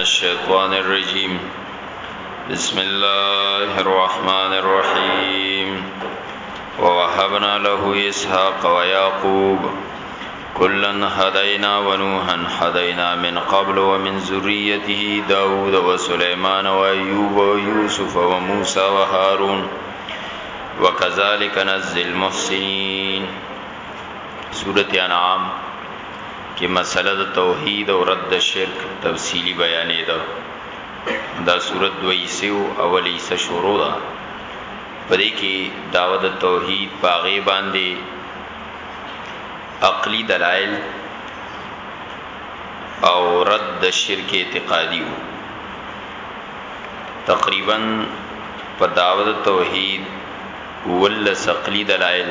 الشيطان الرجيم بسم الله الرحمن الرحيم ووهبنا له إسحاق ويعقوب كلا هدينا ونوحا هدينا من قبل ومن ذريته داود وسليمان وأيوب ويوسف وموسى وهارون وكذلك نزل المحسنين سورة انعام کې مسئله د توحید او رد شرک تفصیلي بیانېده. دا سورت دوه حصې وو، اوله حصه شروع ده، په دې کې دعوه د توحید، په هغې باندې عقلي دلایل او رد د شرک اعتقادي وو. تقریبا په دعوه د توحید ولس عقلي دلایل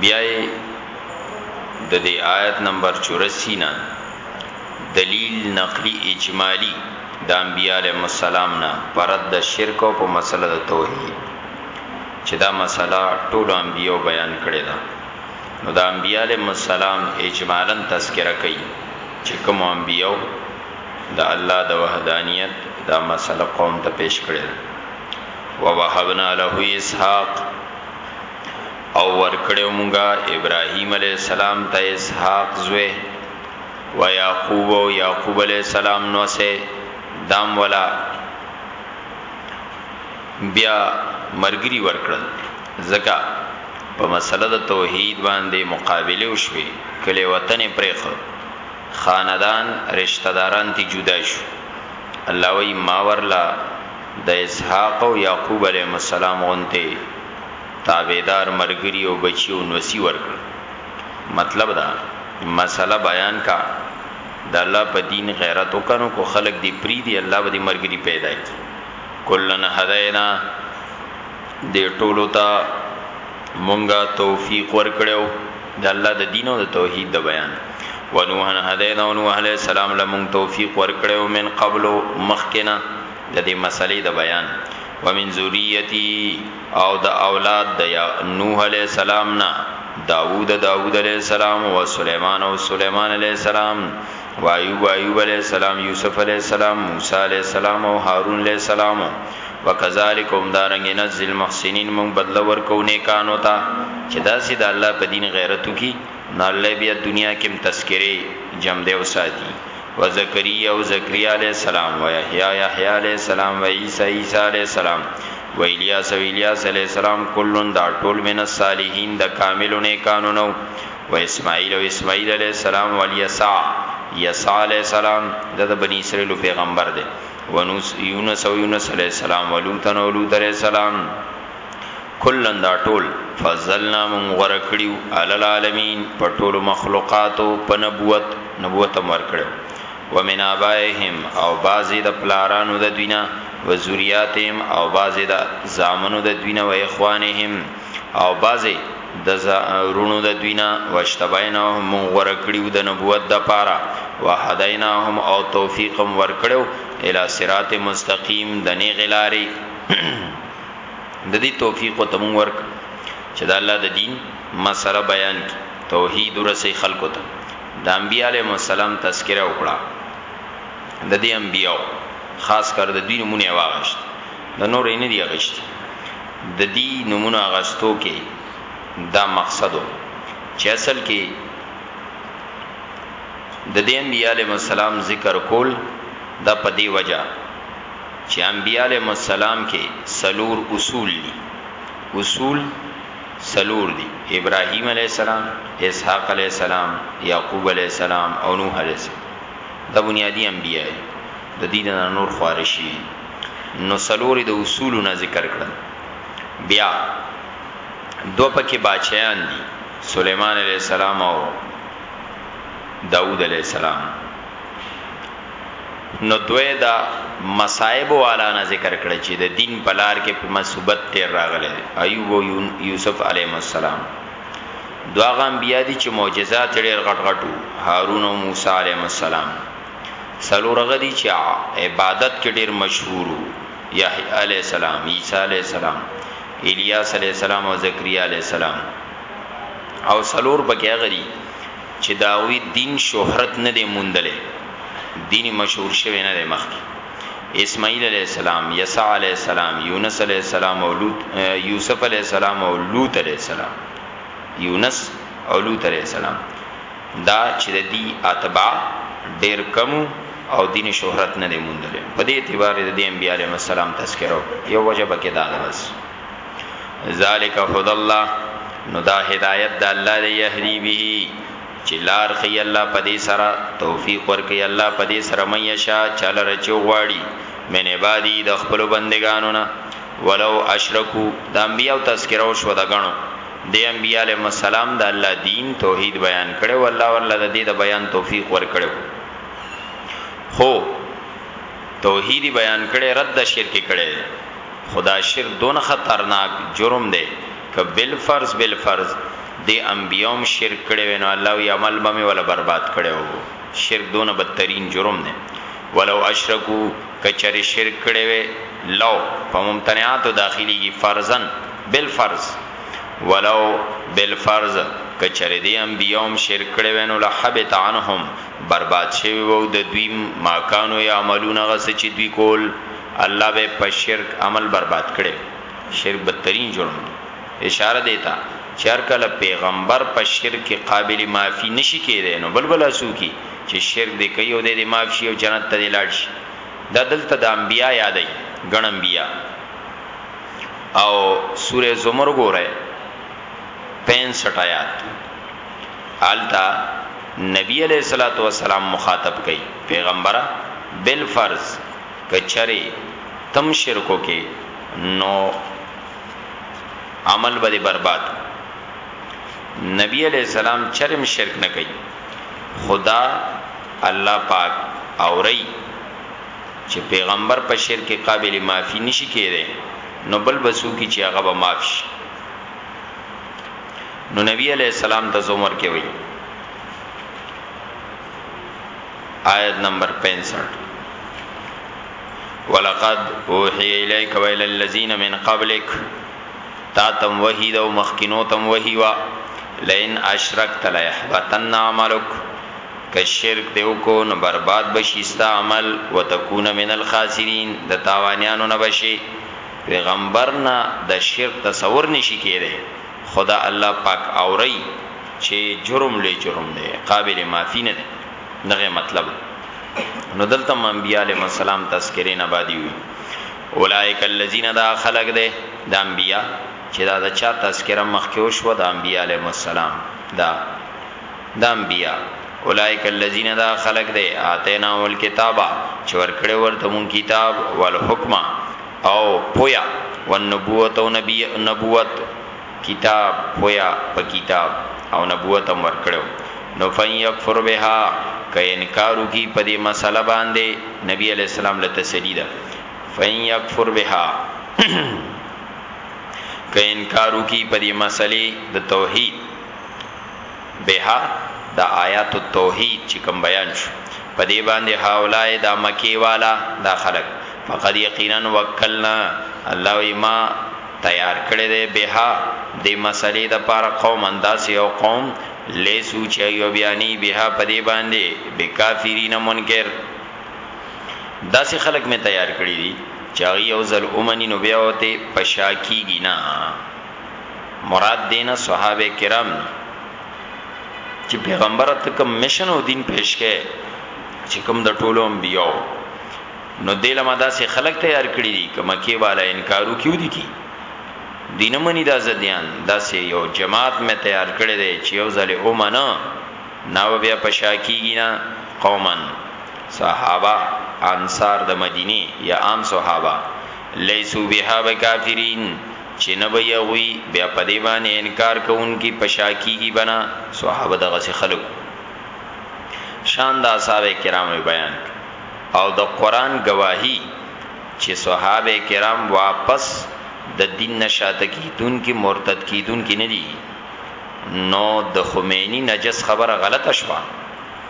بیا د دې آیت نمبر 84 نه دلیل نقلی اجمالی د انبیاء علیهم السلام نه پرد د شرک او په مسله د توحید چې دا مسله ټول انبیو بیان کړي دا نو د انبیاء علیهم السلام اجمالا تذکرہ کوي چې کوم انبیو د الله د وحدانیت دا مسله قوم ته پیش کړي ووهبنا له اسحاق او ورکړو مونږه ابراهيم عليه السلام ته اسحاق زوی و يعقوب او يعقوب عليه السلام نو سه دام ولا بیا مرګري ورکړل زکا په مسله د توحید باندې مقابله وشوي کله وطن پرېخو خاندان رشته داران تي جدا شو الله وایي ما ورله د اسحاق او یعقوب علیهم السلام غونتې تابعدار مرګري او بچي او نوسي ورکړل مطلب دا مسله بیان کا د الله په دین غیرت وکنو کو خلق دی پری دی الله به دی مرګري پیدا کی کلن هدینا د ټولو ته مونږه توفیق ورکړو د الله د دین او د توحید د بیان ونوحن هدینا او نوح علیہ السلام لمون توفیق ورکړو من قبل مخکنا د دې مسلې د بیان ومن ذریتی او د اولاد د نوح علیہ السلام نه داوود داوود علیہ السلام او سليمان او سليمان علیہ السلام وایوب ایوب علیہ السلام یوسف علیہ السلام موسی علیہ السلام او هارون علیہ السلام وکذالک هم دارنګ نزل محسنین مون بدل ورکو نیکانو ته چې داسې د الله په دین غیرتو کی نو الله بیا دنیا کې تذکری جم دی او ساتي و زکریا او زکریا علیہ السلام و یحیی یحیی علیہ السلام و عیسی عیسی علیہ السلام و الیاس و الیاس علیہ السلام کلن دا ټول من الصالحین د کاملو نیکانو نو و اسماعیل او اسماعیل علیه السلام و الیسع یسع علیه السلام د د بنی اسرائیل پیغمبر دی و نوس یونس او یونس علیه السلام و لوط او لوط علیه السلام کلن دا ټول فضلنا من غره کړیو علی العالمین په ټول مخلوقاتو په نبوت نبوت امر کړو و من ابائهم او بازی د پلارانو د دوینا و ذریاتهم او بازی د زامنو د دوینا و اخوانهم او بازي د رونو د دوینا واشتبایناهم مون غره کړیو د نبوت د پاره وهدایناهم او توفیقم ور کړو الی صراط مستقیم د نه غلاری د دې توفیق او تمون ورک چې د الله د دین مسله بیان کی توحید ورسې خلکو ته د انبیاء علیهم السلام تذکرہ وکړه د دې انبیاء خاص کر د دوی نمونه واغشت د نور یې نه دی غشتي د دې نمونه غستو کې دا مقصد چې اصل کې د دې انبیاء علیهم السلام ذکر کول د پدی وجہ چې انبیاء علیهم السلام کې سلور اصول دي اصول سلور دي ابراهیم علیه السلام اسحاق علیه السلام یعقوب علیه السلام او نوح علیه السلام دا بنیادی انبیاء دي د دین نه نور خواره شوي دي نو څلور د اصول نه ذکر کړل بیا دو پکې باچیان دي سليمان عليه السلام او داوود عليه السلام نو دوی دا مصائب والا نه ذکر کړی چې د دین په لار کې په مصیبت تیر راغلی ایوب او یوسف علیهم السلام دواغه انبیا دي چې معجزات ډېر غټ غټو هارون او موسی علیهم السلام څلور هغه دي چې عبادت کې ډیر مشهور وو یحیی علی السلام عیسی علی السلام الیاس علی السلام او زکریا علی السلام او څلور پکې هغه دي چې داوی دین شهرت نه دی موندلې دین مشهور شوی نه دی مخکې اسماعیل علی السلام یسع علی السلام یونس علی السلام او لوط یوسف علی السلام او لوط علی السلام یونس او لوط علی السلام دا چې د دي اتباع ډېر کم وو او دین شهرت نه دی موندلی په دې اعتبار د دې انبیاء علیهم السلام تذکره یو وجه بکې دا ده بس ذالک هدى الله نو دا هدایت د الله دی یهدی به چې لار خي الله پدې سره توفیق ورکي الله پدې سره مې شا چل رچو غواړي من عبادي د خپل بندگانو نه ولو اشرکو د انبیو تذکره او شو د غنو دی انبیاء علیهم السلام د الله دین توحید بیان کړي او الله ورله د دې د بیان توفیق ورکړو خو توحیدی بیان کړي رد د شرک کړي خدا شرک دون خطرناک جرم دی ک بل فرض بل فرض دی انبیوم شرک کړي وینو الله یې عمل به ولا برباد کړي شرک دون بدترین جرم دی ولو اشرکو که چری شرک کړی وی لو په ممتنعاتو داخلیږی فرضاً بالفرض ولو بالفرض که چری دی انبیاء هم شرک کړی وی نو لحبط عنهم برباد شوی وو ددوی ماکانو یعملون هغه څه چی دوی کول الله به په شرک عمل برباد کړی وی شرک بدترین جرم دی اشاره دی ته چی هر کله پیغمبر په شرک قابل معافی نشی کیدای نو بل بلا څوک یی چی شرک دی کوي او دی دی معاف شي او جنت ته دی لاړ شي دا دلته د انبیا یادای ګڼ انبیا او سوره زمر ګوره 65 آیات آلتا نبی علیہ الصلوۃ والسلام مخاطب کئ پیغمبره بل فرض کچری تم شرکو کې نو عمل به برباد نبی علیہ السلام چرم شرک نه کوي خدا الله پاک اوری چه پیغمبر په شرک قابل معافی نشی کیده نو بل بسوکی چه هغه به معاف شي نو نبی علیہ السلام د زمر کې وی آیت نمبر 65 ولقد اوحی الیک ویل الذین من قبلک تا تم وحی ده او مخکینو تم وحی وه لئن اشرکت لیحبطن عملک که شرک دې وکړو نو برباد به شي ستا عمل وتکون من الخاسرین د تاوانیانو نه به شې پیغمبر نه د شرک تصور نه شي کیدی خو دا الله پاک اوري چې جرم لوی جرم دی قابل معافی نه دی دغه مطلب نو دلته انبیاء علیهم السلام تذکرې نه بادی وي اولئک الذین دا خلق دی دا انبیاء چې دا د چا تذکره مخکې وشو دا انبیاء علیهم السلام دا دا انبیاء اولئک الذین دا خلق دی آتینا ول کتابا چې ورکړې ورته مون کتاب ول حکما او پویا ون نبوت او نبی نبوت کتاب خویا په کتاب او نبوت هم ورکړی وو نو فان یکفر بها که انکار وکړي په دې مسله باندې نبی علیه السلام له تسلی ده فان یکفر بها که انکار وکړي په دې مسلې د توحید بها د آیات التوحید چې کوم بیان شو په دې باندې هاولای دا مکی والا دا خلق فقد یقینا وکلنا الله ما تیار کړی دی بها دی مسلې د پاره قوم انداس یو قوم لیسو چې یو بیانی بها په دی باندې بکافرین منکر داسې خلک می تیار کړی دي چې هغه یو ځل اومنی نو بیا وته پشاکی ګینا مراد دینه صحابه کرام چې پیغمبر ته کوم مشن او دین پیش کړي چې کوم د ټولو انبیو نو دله مدا سي خلق تیار کړی دي کما کې والا انکارو کیو دي کی دینه منی دا زدیان دا سي یو جماعت می تیار کړی دی چې یو ځل او منه ناو بیا پشاکیږي نه قومن صحابه انصار د مدینه یا عام صحابه لیسو بها بکافرین چې نه به یوي بیا په دی باندې انکار کوونکی پشاکیږي بنا صحابه دغه سي خلق شان د اصحاب کرامو بیان او د قران ګواهی چی صحابه کرام واپس د دین نه شاته کیدون کی مرتد کیدون کی ندی نو د خمینی نجس خبره غلطه شوه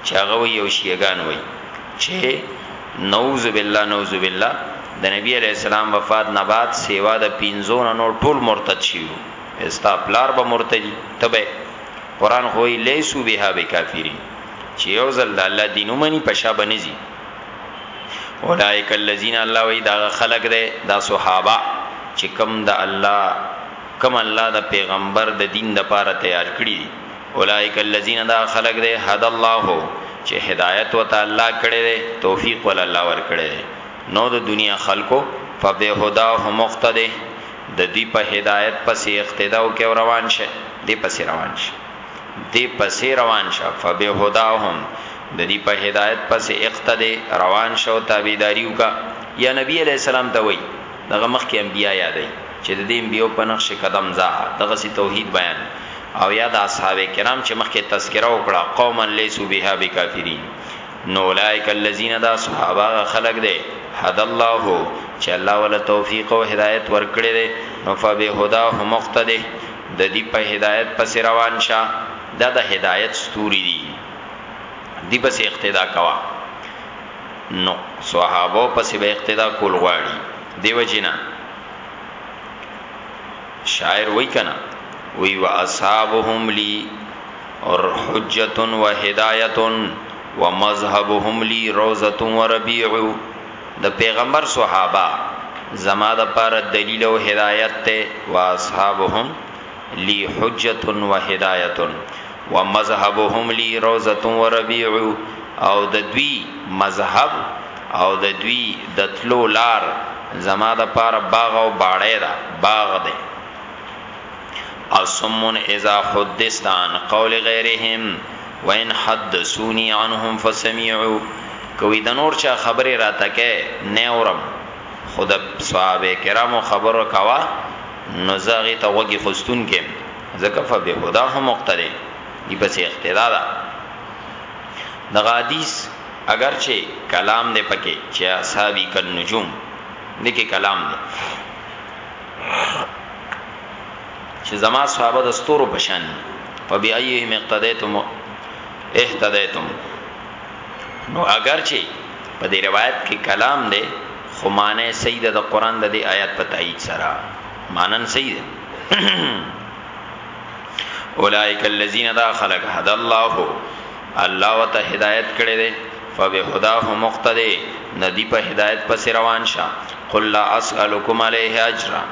چې هغه وی او شیعگان وی چې نعوذ بالله نعوذ بالله د نبی علی السلام وفات نه بعد سیوا د پینزون نو ټول مرتد شیو استا پلار به مرتدی تبه قران خو لیسو بها بکافرین چی یو ځل د الله دین ومنی په شا به نه ځی اولائک الذین الله وی دا خلق ده دا صحابه چې کم د الله کم الله د پیغمبر د دین د پاره تیار کړی دي اولائک الذین دا خلق ده هدا الله چې هدایت وته الله کړی ده توفیق ول الله ور کړی ده نو د دنیا خلکو فبهدا هم مقتده د دې په هدایت پسې اقتدا او کې روان شه دې پسې روان شه دی پسې روان شه فبهداهم د دې په هدایت پسې اقتدی روان شو تابعداریو کا یا نبی علی السلام ته وای دغه مخ کې انبیا یادای چې د دې انبیو په نقش قدم ځه دغه سی توحید بیان او یا د اصحاب کرام چې مخ کې تذکرہ وکړه قوما لیسو بها بکافرین نو اولائک الذین دا صحابه خلق دے حد الله چې الله ولا توفیق او هدایت ورکړي دے نو فبهداه مقتده ددی په هدایت پسې روان شه دا د هدایت ستوری دی دی پسې اقتدا کوه نو صحابه پسې به اقتدا کول غواړي دیو جنا شاعر وای کنا وی وا اصحابهم لی اور حجت و هدایت و مذهبهم لی روزه و ربیع د پیغمبر صحابه زما د پاره دلیل او هدایت ته واصحابهم لی حجت و هدایت و مذهبهم لی روزه و ربیع او د دوی مذهب او د دوی د تلو لار زما د پاره باغ او باړې دا باغ دی اصمون اذا حدثت عن قول غیرهم وان حدثوني عنهم فسمعو کوي د نور چا خبره راته کې نه اورم خود صحابه کرامو خبره کوا نو زغه ته وګي خستون کې زکف به خدا هم مقتدی دی پس اقتدا ده د غادیس اگر چې کلام دې پکې چې اصحابي کن نجوم دې کې کلام دې چې زما صحابه د ستورو په شان دي فبأيهم اقتديتم اهتديتم نو اگر چې په دې روایت کې کلام دی خو معنی سیده د قران د دې آیات په تایید سره مانن سیده اولائک الذین دا خلق هدا الله الله وت هدایت کړي دي فبهداه مقتدی ندی په هدایت پس روان شه قل لا اسالکم علیه اجرا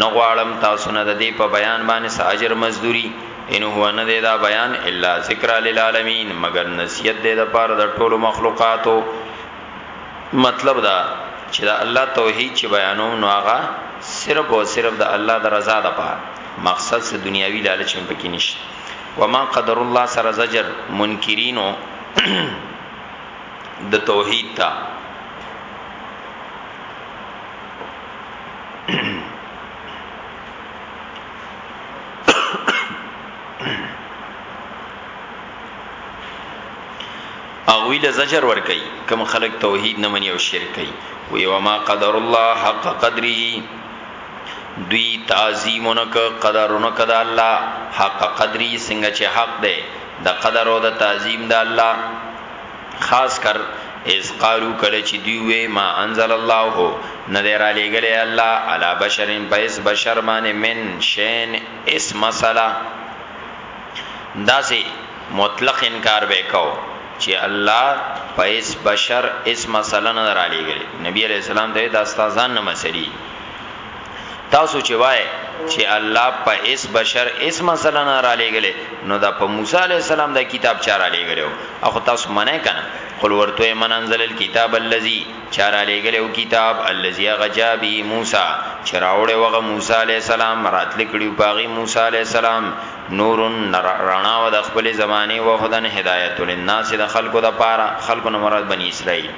نه غواړم تاسو نه د دې په بیان باندې څه اجر مزدوري ان هو نه دی دا بیان الا ذکر للعالمین مگر نصیحت دی د پاره د ټولو مخلوقاتو مطلب دا چې دا الله توحید چې بیانو نو هغه صرف او صرف د الله د رضا د پاره مقصد سه دنیاوی لالچ هم پکې نشته وما قدر الله سره زجر منکرینو د توحید ته هغه له زجر ور کوي کوم خلک توحید نه مني او شرک کوي وی وما قدر الله حق قدره دوی تعظیمونک قدرونک د الله حق قدری څنګه چې حق ده د قدر او د تعظیم د الله خاص کر اذ قالو کله چې دوی وې ما انزل الله نه دی را لېګلې الله علا بشرین پیس بشر باندې من شین اس مسله داسې مطلق انکار وکاو چې الله پیس بشر اس مسله نه را لېګلې نبی علیہ السلام ته د استادان نه مسلې تاسو چې وای چې الله په اس بشر اس مثلا نه را لېګلې نو دا په موسی عليه السلام د کتاب چا را لېګلو اخو تاسو منه کنه قل ورته من انزل الكتاب الذي چا را لېګلو کتاب الذي غجابي موسی چې راوړې وغه موسی عليه السلام راتلې کړي باغي موسی عليه السلام نور رڼا و د خپل زمانه و هدن هدايت للناس د خلقو د پاره خلقو نه مراد بني اسرائيل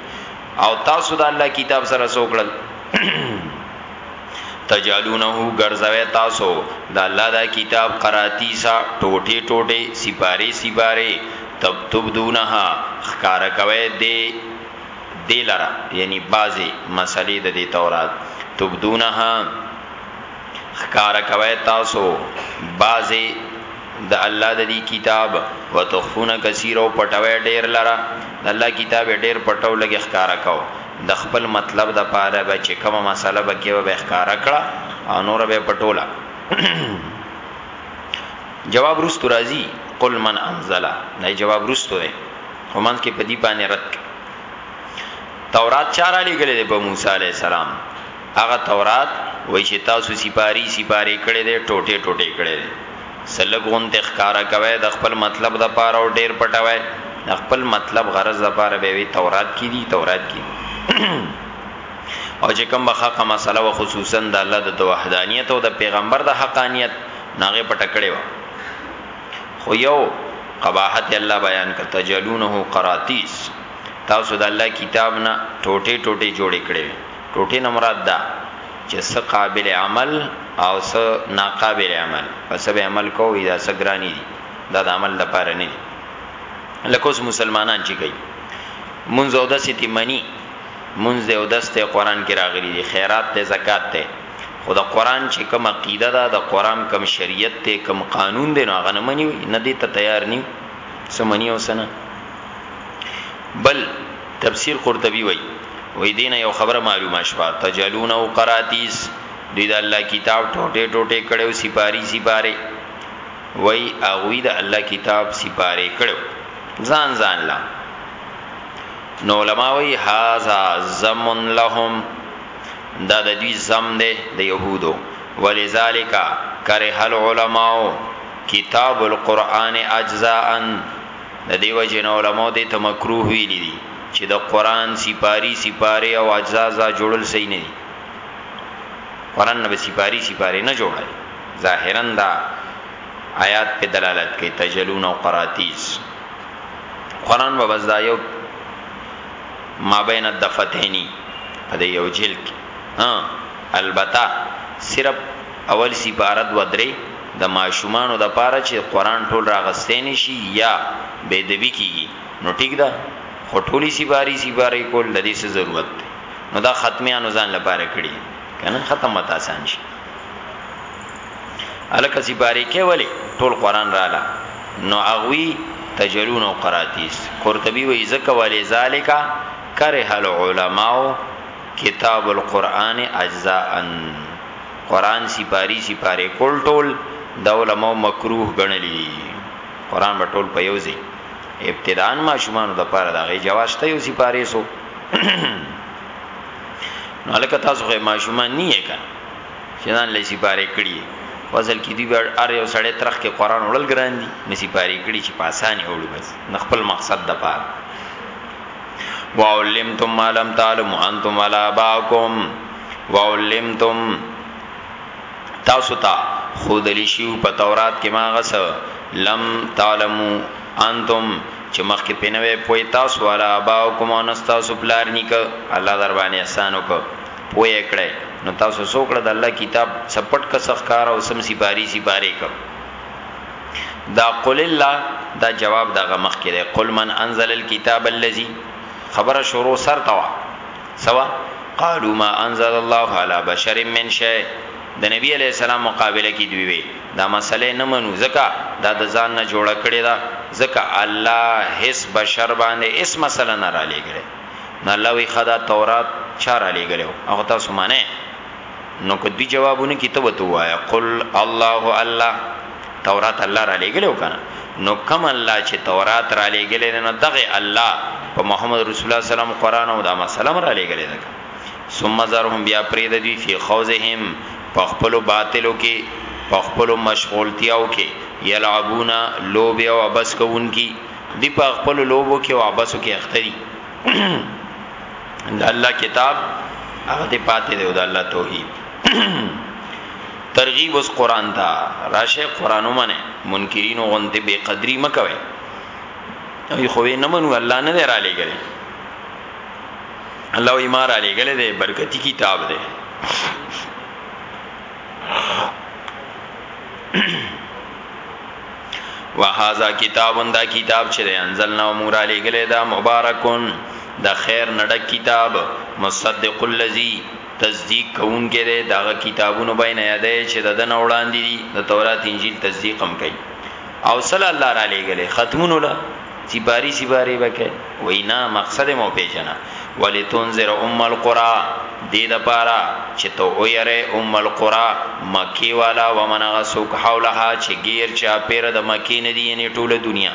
او تاسو د الله کتاب سره سوکړل تجالونه ګرځوي تاسو د الله دا کتاب قراتی سا ټوټه ټوټه سپاره سپاره تب تب دونها خکار کوي دی دی لرا یعنی بازی مسلې د دې تورات تب دونها خکار کوي تاسو بازی د الله د دې کتاب وتخفون کثیر او پټوي ډیر لره د الله کتاب ډیر پټو لګي ښکارا کو د خپل مطلب د پاره به چې کومه مسله به کې به ښکارا کړه او نور به پټولا جواب رستو راځي قل من انزل نه جواب رستو دی همانس کې پدی باندې رد تورات چاره لګلې په موسی عليه السلام هغه تورات وای چې تاسو سپاری سپاری کړی دی ټوټه ټوټه کړی دی سلګ غونته ښکارا کوي د خپل مطلب د پاره او ډیر پټوي د خپل مطلب غرض د پاره به وی تورات کې دي تورات کې او چې کوم بخښه مسله او خصوصا د الله د وحدانیت او د پیغمبر د حقانیت ناغه پټکړې و خو یو قباحت الله بیان کړ تجلونه قراتیس تاسو د الله کتاب نه ټوټه ټوټه جوړې کړې ټوټې نه مراد دا چې څه قابل عمل او څه ناقابل عمل په څه به عمل کوي دا څه ګرانی دي دا د عمل لپاره نه دي لکه اوس مسلمانان چې کوي منځ او دسې تی منی منځ او دسته قران کې راغلي دي خیرات ته زکات ته خو د قران چې کوم عقیده ده د قران کوم شریعت ته کوم قانون دی نو هغه نه منی نه دي ته تیار نی سمنی او سنه بل تفسیر قرطبي وای وای دین یو خبره معلومه شوه تجلون او قراتیس دوی د الله کتاب ټوټه ټوټه کړو سپاری سپاره وای اغوی د الله کتاب سپاره کړو ځان ځان لا نو علما وای هاذا زمن لهم دا د دوی زم ده د يهودو ولذالک کرہ العلماء کتاب القرآن اجزاء د دیو جن علماء دې ته مکروه ویلي دي چی د قران سیپاری سیپاری او اجزا اجزا جوړل صحیح نه دی قران نه سیپاری سیپاری نه جوړای ظاهرا دا آیات په دلالت کوي تجلون او قراتیز قران به بس دا یو مابین الدفتینی په دې یو جلد کې ها البته صرف اول سپارت و درې د ماشومانو د پاره چې قران ټول راغستې نشي یا بيدوي کیږي نو ټیک ده خو ټولی سی باری سی باری کول د دې څه ضرورت دی نو دا ختمیانو ځان لپاره کړی کنه ختم وتا آسان شي الکه سی باری کې ولی ټول قران رااله نو اغوی تجلون او قراتیس قرطبی وی زکه ولی ذالکا کرہ العلماء کتاب القرآن اجزاء قرآن سی پاری سی پاری کول ټول د علماء مکروه ګڼلی قرآن به ټول په یوځي ابتداء ماشومان د پاره دا غي جواز شته یو سی پاره سو نو لکه تاسو غي ماشومان نه یې کړه چې نن لې سی پاره کړی وزل کې دی بر ار یو سړی ترخ کې قران وړل ګران دي نسی پاره کړی چې په اسانه وړو بس نخپل مقصد د پاره وعلمتم ما لم تعلموا انتم ولا اباؤكم وعلمتم تاسو ته ښودلي شوي په تورات کې ما هغه څه لم تعلمو انتم چې مخکې پې نه وې پوه تاسو ولا اباؤکم او نه ستاسو پلار نیکه الله در باندې احسان وکړ پوه یې کړی نو تاسو څه وکړه د الله کتاب څه پټ که څه ښکاره او سم سپاري سپارې که دا قل الله دا جواب دغه مخکې دی قل من انزل الكتاب الذي خبره شروع سر توا سوا قالو ما انزل الله علی بشر من شی د نبی علی السلام مقابله کی دوی وی دا مسله نه منو زکا دا د ځان نه جوړه کړی دا زکا الله هیڅ بشر باندې اس مسله نه را لګره نه الله وی خدا تورات چار علی ګلو هغه تاسو معنی نو که دوی جوابونه کی ته وته وایا قل الله الله تورات الله را لګلو کنه نو کم الله چې تورات را لګل نه دغه الله په محمد رسول الله سلام قران او دا مسلم را لګل نه ثم زرهم بیا پرید دی فی خوزهم په خپل باطلو کې په خپل مشغولتیاو کې یلعبونا لوب او ابس کوونکی دی په خپل لوبو کې او ابسو کې اختری د الله کتاب هغه ته پاتې دی د الله توحید ترغیب اوس قران ته راشه قران ومنه منکرین غنته بے قدری مکوي ای خو نه منو الله نه را لګل الله یې ما را لګل دی برکتی کتاب دی وهذا کتاب دا کتاب چې انزلنا امور علی گله دا مبارکون دا خیر نډک کتاب مصدق الذی تصدیق کون کې ده دا کتابونو بین یاده چې د دن وړاندې دي د تورات انجیل تصدیق هم کوي او صلی الله علیه گله ختمونو له سپاری سپاری بکه وینا مقصد مو پیژنه ولی تنذر ام القرى دې د پاره چې تو او یره ام القرى مکی والا ومن غسوک حولها چې غیر چا پیر د مکی نه دی نه ټوله دنیا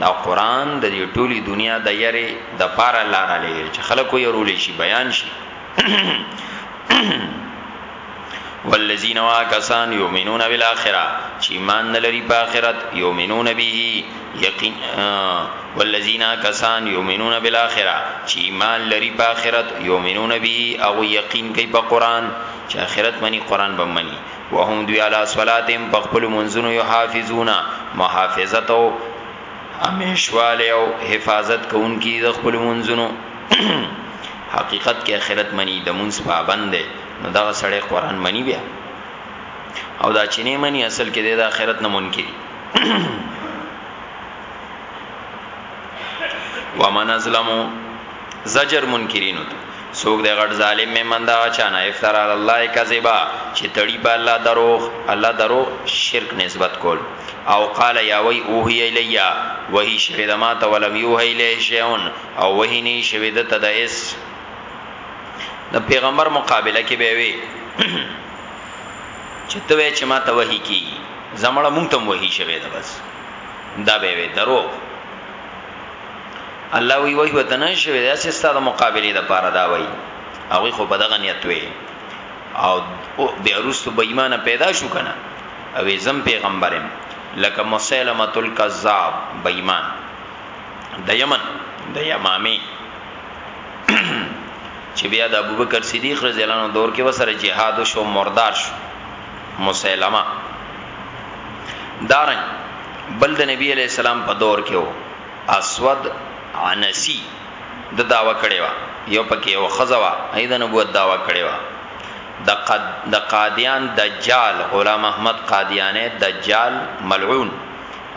دا قران د دې ټولي دنیا د یری د پاره لار لګی چې خلکو یې رولې شي بیان شي والذین واکسان یؤمنون بالآخرة چې ایمان نه لري په آخرت یؤمنون به یقین والذین کسان یؤمنون بالآخرة چې ایمان لري په آخرت یؤمنون به او یقین کوي په قران چې آخرت مني قران به مني وهم دوی علی صلاتهم په خپل منځونو یحافظون محافظت او همیشواله او حفاظت کوونکي د خپل منځونو حقیقت کې آخرت مني د منځ پابند دی نو دغه سړی قران منی بیا او دا چینه منی اصل کې د آخرت نه منکر ومن ازلمو زجر منکرینو ته سوک د غټ ظالم می مندا چانه افتر علی الله کذبا چې تړي په الله دروغ الله دروغ شرک نسبت کول او قال یا وی اوهی الیا وهی شوی دما ته ولم یوهی الیه شیون او وهی نی شوی د تدایس د پیغمبر مقابله کې به وي چې ته وې چې ما ته وਹੀ کی زمړه مونږ ته وਹੀ شوه دا بس دا به وي درو الله وی وی وته نه شوه دا چې ستاسو مقابله د پاره دا وای هغه خو په دغه نیت وي او د ارستو بې ایمانه پیدا شو کنه او زم پیغمبرم لکه مسلمه الکذاب بې ایمان د یمن د یمامه چې بیا د ابوبکر صدیق رضی الله عنه دور کې وسره جهاد شو مردار شو مسلمه دارن بل د نبی علی السلام په دور کې وو اسود عنسی د داوا کړي وا یو پکې یو خزوا اې د نبوت داوا کړي وا د قد د قادیان دجال غلام احمد قادیانه دجال ملعون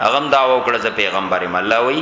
اغم دا وکړه ز پیغمبر مله وی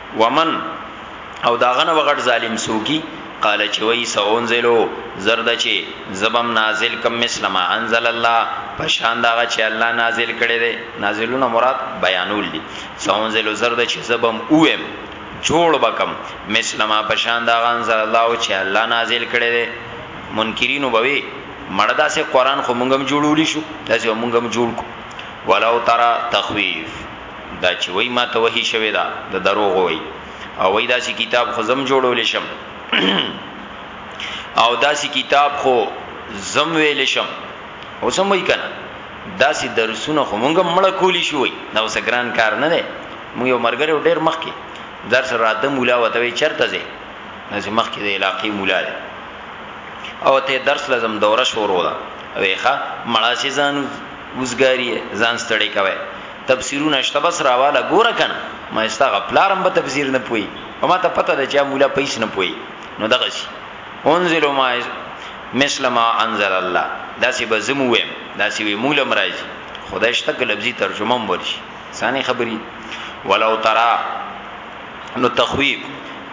ومن او داغه نه وغټ ظالم سوګي قال چې وای سونزلو زرد چې زبم نازل کم مسلم انزل الله پشان داغه چې الله نازل کړي دي نازلونه مراد بیانول دي سونزلو زرد چې زبم اوم جوړ بکم مسلمه پشان دا غان زر الله او چې الله نازل کړي دي منکرینو بوي مړدا سه قران خو مونږم جوړولی شو تاسو مونږم جوړ کو ولو ترى تخويف دا چی وای ماته وحی شوی دا د دروغ وای او وای داسی کتاب خو زم جوړول شم او داسی کتاب خو زم ویل شم او سم وای کنه داسی درسونه خو مونږ مړه کولی شو وای دا وسه ګران کار نه دی مو یو مرګره ډیر مخ کې درس را د مولا وتوي چرته زی نزه مخ کې د علاقې مولا دی او ته درس لازم دوره شروع ده ویخه مړاسی ځان وزګاری ځان ستړي کوي تفسیرونه شته بس راواله ګوره کنه ما استغه پلارم به تفسیر نه پوي او ما ته پته ده چې مولا پیس نه پوي نو دغه شي انزل ما مثل ما انزل الله دا سی به زمو ویم دا سی وی مولا مرایز خدای شته ک لفظي ترجمه ورش ثاني خبري ولو ترى نو تخویب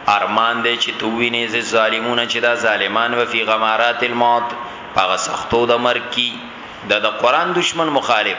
ارمان دی چې تو وینې ز ظالمون چې دا ظالمان و فی غمارات الموت پاغه سختو د مرګ کی د د قران دشمن مخالف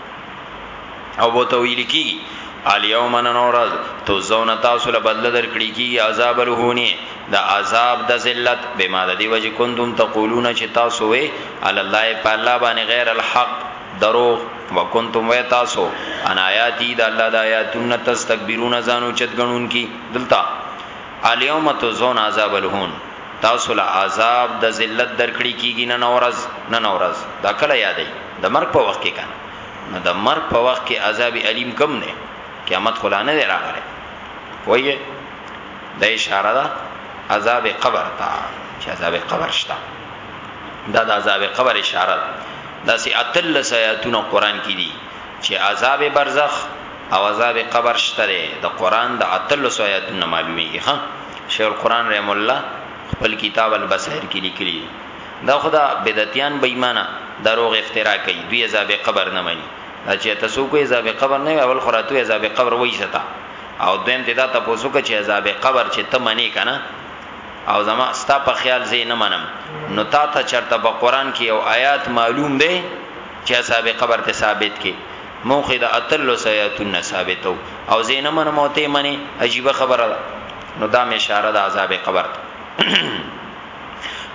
او بو ته ویل کی الیوم نورز تو زون تاسو له بدل درکړي کی عذاب الهونی دا عذاب د ذلت به ما د دی وجه کوندم تقولون چې تاسو وی علی الله په الله باندې غیر الحق دروغ وکنتم و تاسو ان آیاتی د الله د آیاتونه تستكبرون زانو چت غنون کی دلتا الیوم تجزون عذاب الهون تاسو له عذاب د ذلت درکړي کیږي نه نورز نه نورز دا کله یادای د مرګ په وخت کې کنه نو د مرګ په وخت کې عذاب الیم کم نه قیامت خلانه دی راغله وایي د اشاره ده عذاب قبر ته چې عذاب قبر شته دا د عذاب قبر اشاره ده دا سي اتل سیاتونه قران کې دي چې عذاب برزخ او عذاب قبر شته دی د قران د اتلسو آیاتونو نه معلومیږي ښه شیخ القران رحم الله خپل کتاب البصائر کې لیکلی دا خدا بدعتيان بې ایمانه دروغ افترا کوي دوی عذاب قبر نه مني چې تاسو کوی عذاب قبر نه اول خراتو عذاب قبر وای ستا او دویم ته دا تاسو کوی چې عذاب قبر چې ته منی کنه او زما ستا په خیال زی نه منم نو تا ته چرته په قران کې یو آیات معلوم دی چې عذاب قبر ته ثابت کې موخه د اتلو سیاتون ثابتو او زینه من موته منی عجیب خبره ده نو دا می اشاره د عذاب قبر ته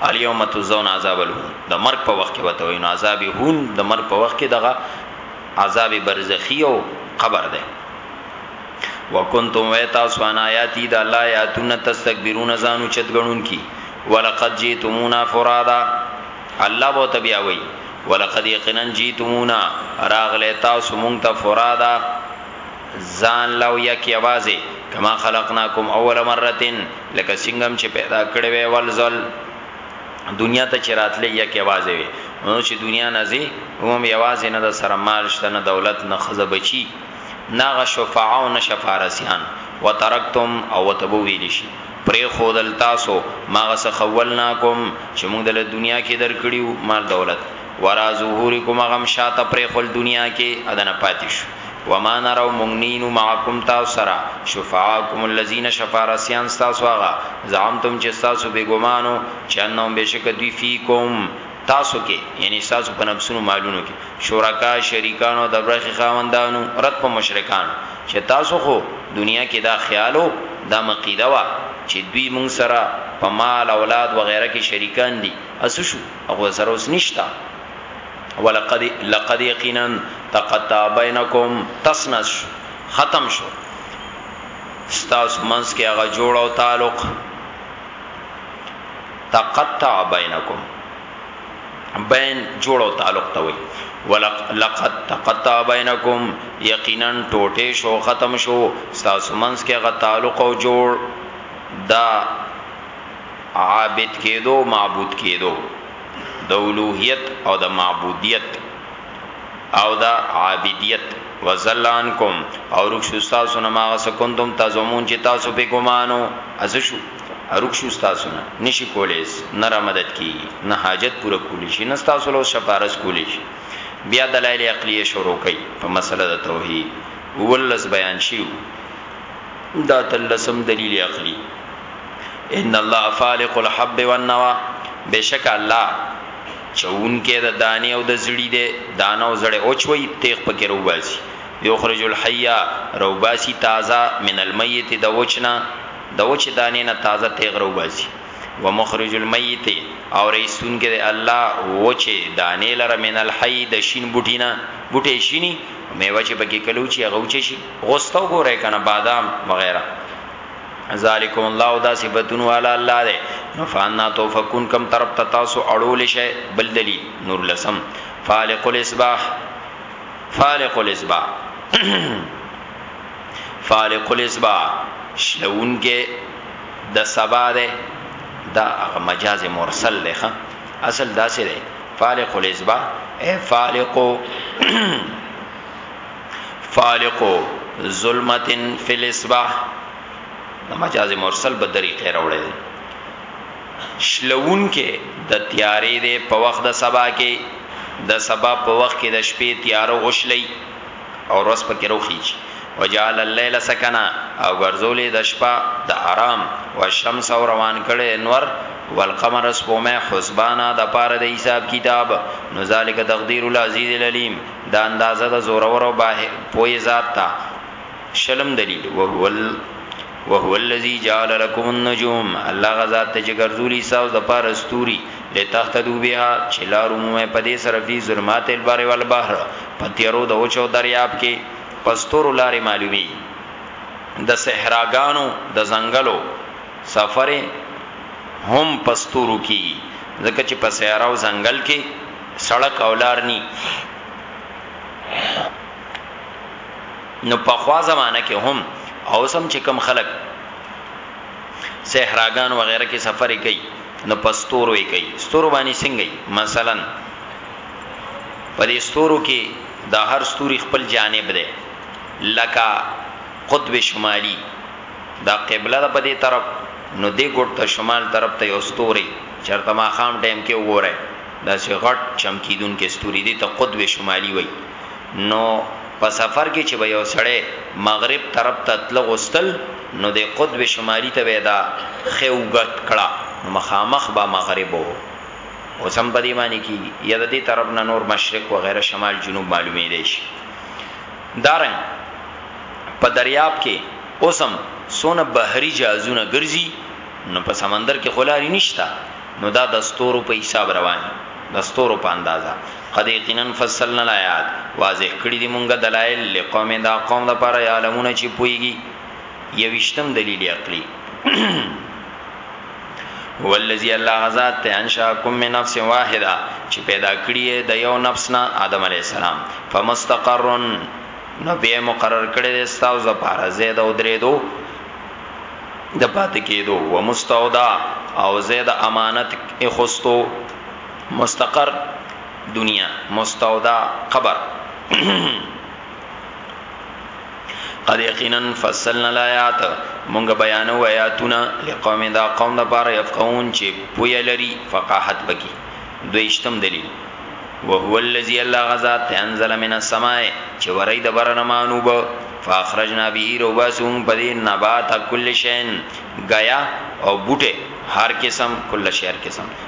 الیوم تزون عذاب الهون د مرګ په وخت کې وته وینو عذاب هون د مرګ په وخت کې دغه عذاب برزخی او قبر ده وکنتم ویتا سوانا یاتی د الله یاتون تستكبرون زانو چتګنون کی ولقد جئتمونا فرادا الله به ورته بیا وایي، ولقد یقینا جیتمونا راغلی تاسو مونږ ته فرادا ځان له او یک یوازې کما خلقناکم اول مرتين لکه څنګه هم چې پیدا کړی وی اول ځل دنیا ته چې راتلې یک یوازې وي نو چې دنیا نازي هم یوازې نه د سره مال شته نه دولت نه خزه بچي ناغه شفاعه او نه شفارسیان وترکتم او تبویل شي پرېښودل تاسو ماغه څه خولناکم چې موږ دله دنیا کې درکړي وو، مال دولت، وراء ظهورکم هغه هم شاته پرېښول دنیا کې هغه نه پاتې شو، وما نرا او موږ نه وینو معکم تاسو سره شفعاءکم الذین شفارسیان ستاسو هغه زعمتم چې ستاسو بګومانو چې انهم بېشکه دوی فیکم تاسو کې یعنی تاسو په نفسونو مالونو کې شرکا شریکانو د برخې خاوندانو رد په مشرکان چې تاسو خو دنیا کې دا خیالو دا مقیده وا چې دوی مونږ سره په مال اولاد و غیره کې شریکان دي اسو شو هغه سره اوس نشتا ولقد لقد یقینا تقطع بینکم تسنس ختم شو ستاسو منځ کې هغه جوړ او تعلق تقطع بینکم بین جوړ او تعلق ته وای ولقد تقطع بینکم یقینا ټوټه شو ختم شو تاسو منس کې غ تعلق او جوړ دا عابد کېدو معبود کېدو د اولوہیت او د معبودیت او د عابدیت وزلانکم او رخصو تاسو نه ما سکندم تزمون چې تاسو به ګمانو از شو اروک شو تاسو نه نشي کولیس نه را مدد کی نه حاجت پوره کولی شي نه تاسو له شفارس کولی شي بیا دلایل عقلیه شروع کړي په مسله د توحید ولس بیان شي دا تلسم دلیل عقلی ان الله فالق الحب والنوا بشک الله چون کې د دانې او د زړی دی دانه او زړه او چوي تیغ پکې روباسي یخرج الحی روباسي تازه من المیت د وچنا د وچې دانې نه تازه تېغ راوباسي. ومخرج المیت او راایستونکی دی الله وچې دانې لره من الحی د شین بوټي نه، بوټی شینی میوه چې پکې کله وچی هغه وچه شي، غوسته وګورئ کنه بادام وغیره. ذالکم الله دا صفتون والا الله دی نو فانا توفکون کم طرف ته تاسو اړول شئ بل دلیل نور لسم فالق الاسباح فالق الاسباح فالق الاسباع شلون کې د سبا ده دا هغه مجاز مرسل دی ښا اصل دا سه دی فالق الاسباع اے فالق فالق ظلمت فی الاسباع د مجاز مرسل په طریقې راوړل شلون کې د تیارې دی په وخت د سبا کې د سبا په وخت کې د شپې تیارو غشلې او ورځ پکې روخیږي وجعل الليل سکنا او ګرځولې د شپه د آرام او شمس او روان کړي انور والقمر سپومه حسبانا د پاره د حساب کتاب نو ذالک تقدیر العزیز العلیم دا اندازه د زورور او باه پوی ذات تا شلم دلیل وهو وهو الذی جعل لکم النجوم الله غزا ته چې ګرځولي ساو د پار استوري لتهتدو بها چې لارو مو په دې سره فی ظلمات البر والبحر پتیرو د اوچو دریاب کې پستور لارې معلومی د صحراګانو د زنګلو سفر هم پستورو کی ځکه چې په صحرا او زنګل کې سړک او لار ني نو پخوا زمانه کې هم او سم چې کم خلک صحراګان وغیرہ کې سفر کوي نو پستورو یې کوي ستورو باندې څنګه مثلا په دې ستورو کې د هر ستوري خپل جانب دی لکه قطب شمالي دا قبله ده په دې طرف نو دې ګټ ته شمال طرف ته یو ستوري چرته ما خام ټیم کې وګوره دا سه غټ چمکیدون کې ستوري دي ته قطب شمالي وایي نو په سفر کې چې به یو سړی مغرب طرف ته تله غوستل نو دې قطب شمالي ته به یې دا خه اوږد کړه نو مخامخ به مغرب و. اوس هم په دې معنی کېږي یا د دې طرف نه نور مشرق وغیره شمال جنوب معلومېدای شي. دا رنګ په دریاب کې اوس هم څونه بحري جهازونه ګرځي نو په سمندر کې خو لارې نشته نو دا د ستورو په حساب روان وي، د ستورو په اندازه. قد یقینا فصلنا الایات واضح کړی دی مونږه دلایل لقوم دا قوم د پاره یعلمون چې پویږي یوشتم دلیل عقلی هو الذی الله ذات ته انشاکم من نفس واحده چې پیدا کړی د یو نفس نه آدم علی السلام فمستقرن نو به مقرر کړی د استاو ز پاره زید او درې دو د پات کېدو ومستودا او زید امانت اخستو مستقر دنیا مستودع قبر قد یقینا فصلنا الایات مونږ بیانو آیاتونه لقوم دا قوم د پاره یفقون چې پوی لري فقاحت بکی دویشتم دلیل وهو الذی الله غزاد انزل من السماء چې ورای د باران مانو به فاخرجنا به روباسون پدې نبات کل شین غیا او بوټه هر قسم کل شهر قسم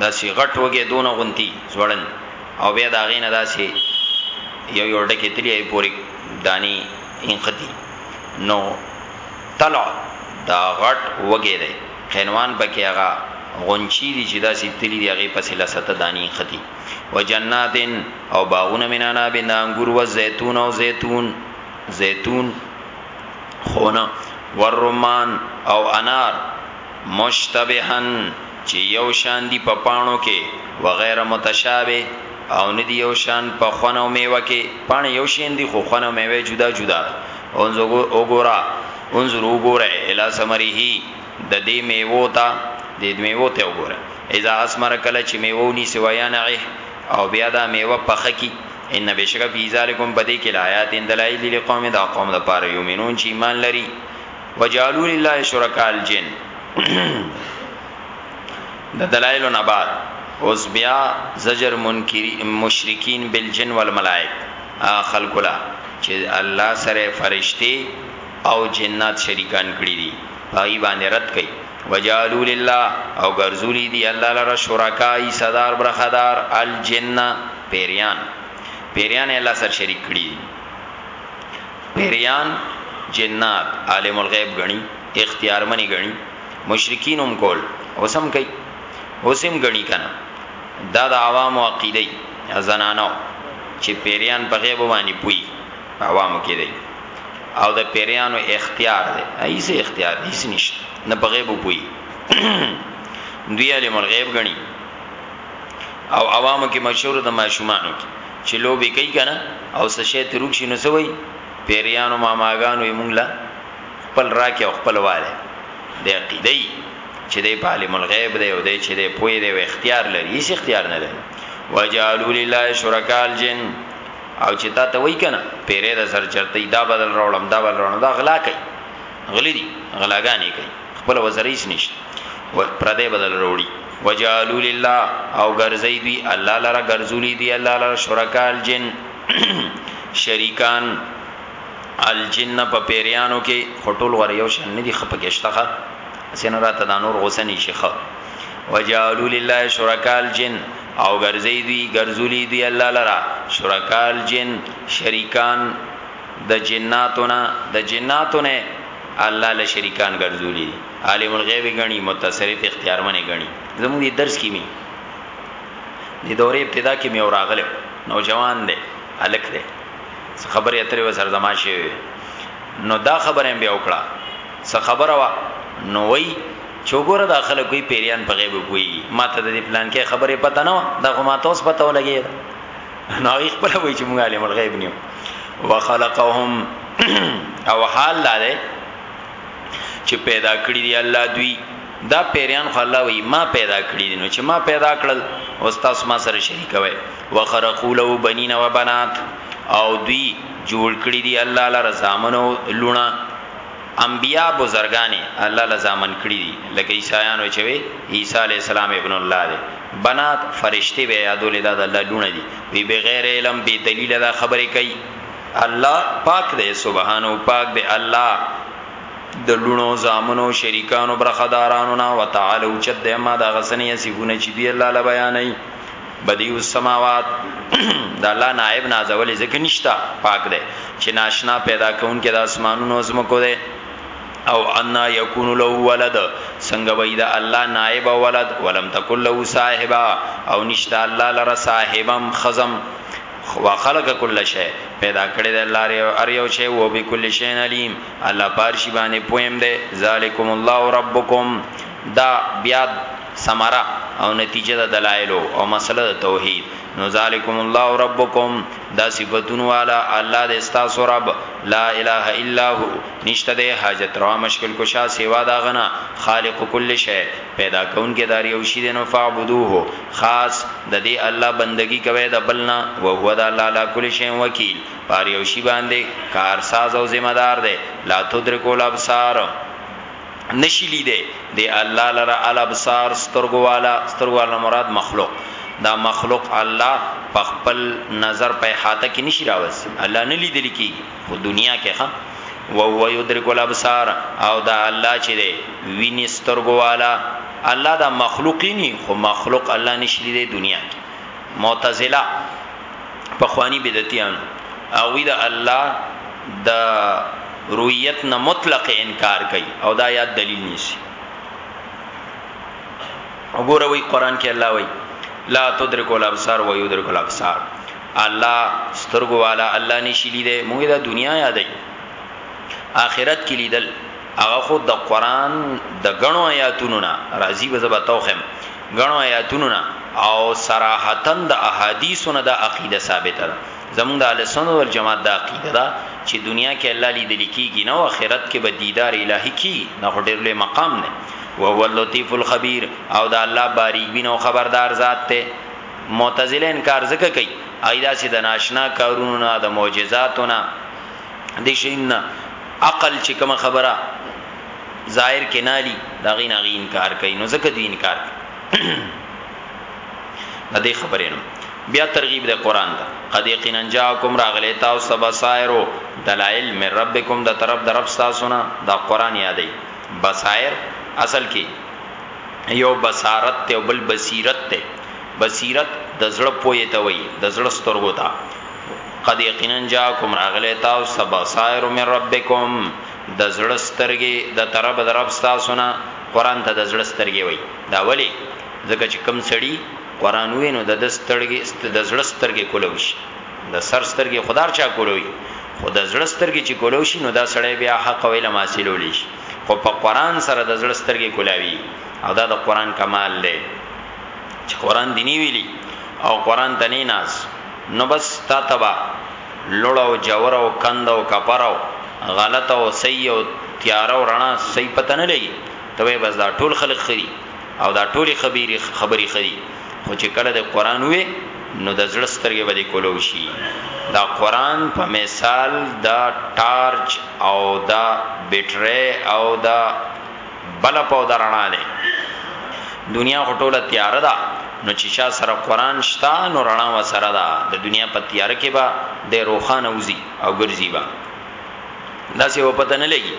داسی غټ وږی دونه غونتی ځوړند او بیا د هغې نه داسی یو یو ډکی تلی هغې پوری دانی اینښتی نو تلع دا غټ وږی دی قینوان پکی هغه غونچی دی چی داسی تلی دی هغې پسی لسته دانی اینښتی وجنات او باغونه من عناب د انګور والزیتون او زیتون زیتون خونه والرمان او انار مشتبها چي يو شان دي په پاڼو کي وغير متشابه او نه دي يو شان په خونه او ميوه کي پاڼي يو شان دي خو خونه او ميوه يې جدا جدا ده انظر وګوره انظر وګوره الي ثمره ددې ميوو ته دې ميوو ته وګوره اذا اثمر کله چي ميوه ونيسي وينعه او بيا دا ميوه پخه کي ان بيشکه في ذلکم پدې کي لايات دلايل لقوم دا قوم دپاره يومنون چي ايمان لري. وجعلوا لله شرکاء الجن د دلایل نه بعد اوس بیا زجر منکری مشرکین بالجن والملائک خلق لا چې الله سره فرشتي او جنات شریکان کړی دي پای باندې رد کړي وجالو لله او ګرځولی دي الله لره شرکای صدر برخدار الجن پیریان پیریان الله سره شریک کړی پيريان جنات عالم الغيب ګڼي اختيارمن يې ګڼي مشرکين هم کول اوس هم کوي اوس هم ګڼي کنه دا د عوامو عقيده ای زنانو چې پيريان په غيب باندې پوي عوامو کې دی او د پيريانو اختيار دی ایسه اختيار هیڅ نشته نه په غيب پوي دوی عالم الغيب ګڼي او عوامو کې مشهور د ماشومانو کې چې لوبي کوي کنه او څه شی تروک شي نو سوي پیریانو ماماګانو یې مونږ لا خپل راکې او خپل واله د عقیده چې د عالم الغیب دی او د چې د پوی دی او اختیار لري هیڅ اختیار نه لري وجعلوا لله شرکاء الجن او چې تا ته وای کنه پیرې د سر چرته دا بدل راوړم دا بدل راوړم دا غلا کوي غلي دي غلاګانې کوي خپل وزریس نشته و پردې بدل وروړي وجالو لله او ګرځي دوی الله لره ګرځولي دوی الله لره شرکال جن شریکان الجن په پیریانو کې خټول غره یو شان نه دي خپکشتخه سینه راته دا نور غوسه نشي خو وجالو لله شرکال جن او ګرځي دوی ګرځولي دوی الله لره شرکال جن شریکان د جناتو نه د جناتو نه الله له شریکان ګرځولي دي عالم الغیب غني متصرف اختیارمن غني زموږ دي درس کې می د دورې ابتدا کې می اوراغله نوجوان دی الک دی خبرې اترې وسر زما شي نو دا خبره بیا وکړه څه خبره وا نو وی چوغره د خلک کوئی پیریان په غیب کوي ما ته د پلان کې خبره پته نه و دا خو ما تاسو پته ولګي نو هغه خپل وایي چې موږ عالم الغیب نیو وخلقهم او حال لاله چې پیدا کړی دی الله دوی دا پیریان خو الله وی ما پیدا کړی دي نو چې ما پیدا کړل او تاسو ما سره شریک وای وخرقوا له بنین و بنات او دوی جوړ کړی دی الله لپاره زامنو لونه انبياء بزرګان يې الله له ځامن کړي دي لکه عيسايانو چې وي عيسی عليه السلام ابن الله دی بنات فرشتې به يادولې دا د الله لونه دي وي بغیر علم بي دلیل دا خبرې کوي الله پاک دی سبحانه پاک دی الله د لونو زامنو شریکانو برخدارانو نه وتعالو چد ما دا غسنې سيونه چې دی الله لا بیانې بدیع السماوات د الله نائب نازولې ځکه نشتا پاک دی چې ناشنا پیدا کون کې د اسمانونو زمکو دی او ان یکون له ولد څنګه وای دا الله نائب ولد ولم تکل له صاحبہ او نشتا الله لره صاحبم خزم وخلق کل شی پیدا کړی د الله ری ار یو شی او به کل شی علیم الله پارشی باندې پویم دی ذالکم الله ربکم دا بیا ثمره او نتیجه د دلایلو او مسله د توحید نو ذالکم الله ربکم دا صفتون والا الله د استاسو رب لا اله الا هو نشته د حاجت روا مشکل کشا سیوا دا غنا خالق کل شی پیدا کون کې داری او شی د نو فعبدوه خاص د دې الله بندگی کوي د بلنا او هو د الله لا کل شی وکیل پاری او شی باندې کارساز او ذمہ دار دی لا تدرکو الابصار نشی لیده دی الله لره الابصار سترګو والا سترګو والا مراد مخلوق دا مخلوق الله په خپل نظر په احاطه کې نشی راوځي الله نه لیدل کی په دنیا کې ښه او هو یدرک الابصار او دا الله چې دی ویني سترګو والا الله دا مخلوقینی خو مخلوق الله نشی لیده دنیا کې معتزله پخوانی بدعتیانو هغوی د الله د رویت نه مطلق انکار کوي او دا یاد دلیل نیسی وګوره وی قران کې الله وی لا تدرک الابصار و یدرک الابصار الله سترګو والا الله نشي لیدای موږ دا دنیا یادای آخرت کې لیدل هغه خو د قران د غنو آیاتونو نه راضی به زبا توخم غنو آیاتونو نه او صراحتا د احادیثو نه دا عقیده ثابته ده زمونږ د اهل سنت والجماعت دا عقیده ده چې دنیا کې الله لیدل کیږي نه او آخرت کې به دیدار الهی کی نه هډیر له مقام نه او هو اللطیف الخبیر او دا الله باریک بین او خبردار ذات ته معتزله انکار زکه کوي ایدا سي د ناشنا کارونو نه د معجزاتو نه د شین عقل چې کوم خبره ظاهر کې نه علي دا غي نه غي انکار کوي نو زکه دوی انکار د دې خبرې نو بیا ترغیب د قران ته قد یقینا جاءکم راغلی تاسو ته بصائر دلائل من ربکم د طرف د رب تاسو نه دا قران یادې بصائر اصل کې یو بصارت ته بل بصیرت ته بصیرت د زړه پوی ته وای د زړه سترګو ته قد یقینا جاءکم راغلی تاسو ته بصائر من ربکم د زړه سترګې د طرف د رب تاسو نه قران ته د زړه سترګې وای دا ولی ځکه چې کم سړی قران وینو د دستړګې د زړه سترګې کولوش د سر سترګې خدار چا کولوي خو د زړه سترګې چې کولوش نو دا سړی بیا حق او علم حاصلول شي خو په قران سره د زړه سترګې کولاوي او دا د قران کمال دی چې قران دیني ویلي او قران دني ناز نو بس تا تبا لوړه او جوره او کنده او کپره او غلطه او صحیح او تیاره او رڼا صحیح پته نه لګي ته وای بس دا ټول خلق خري او دا ټولي خبري خبري خري خو چې کله د قران وې نو د زړه سترګې به دې کولو شي دا قران په مثال دا ټارچ او دا بیټری او دا بلپ او د رڼا دی دنیا خو ټوله تیاره ده نو چې چا سره قران شتا نو رڼا و سره ده د دنیا په تیاره کې به د روخانه وزي او ګرځي به دا څه و پته نه لګي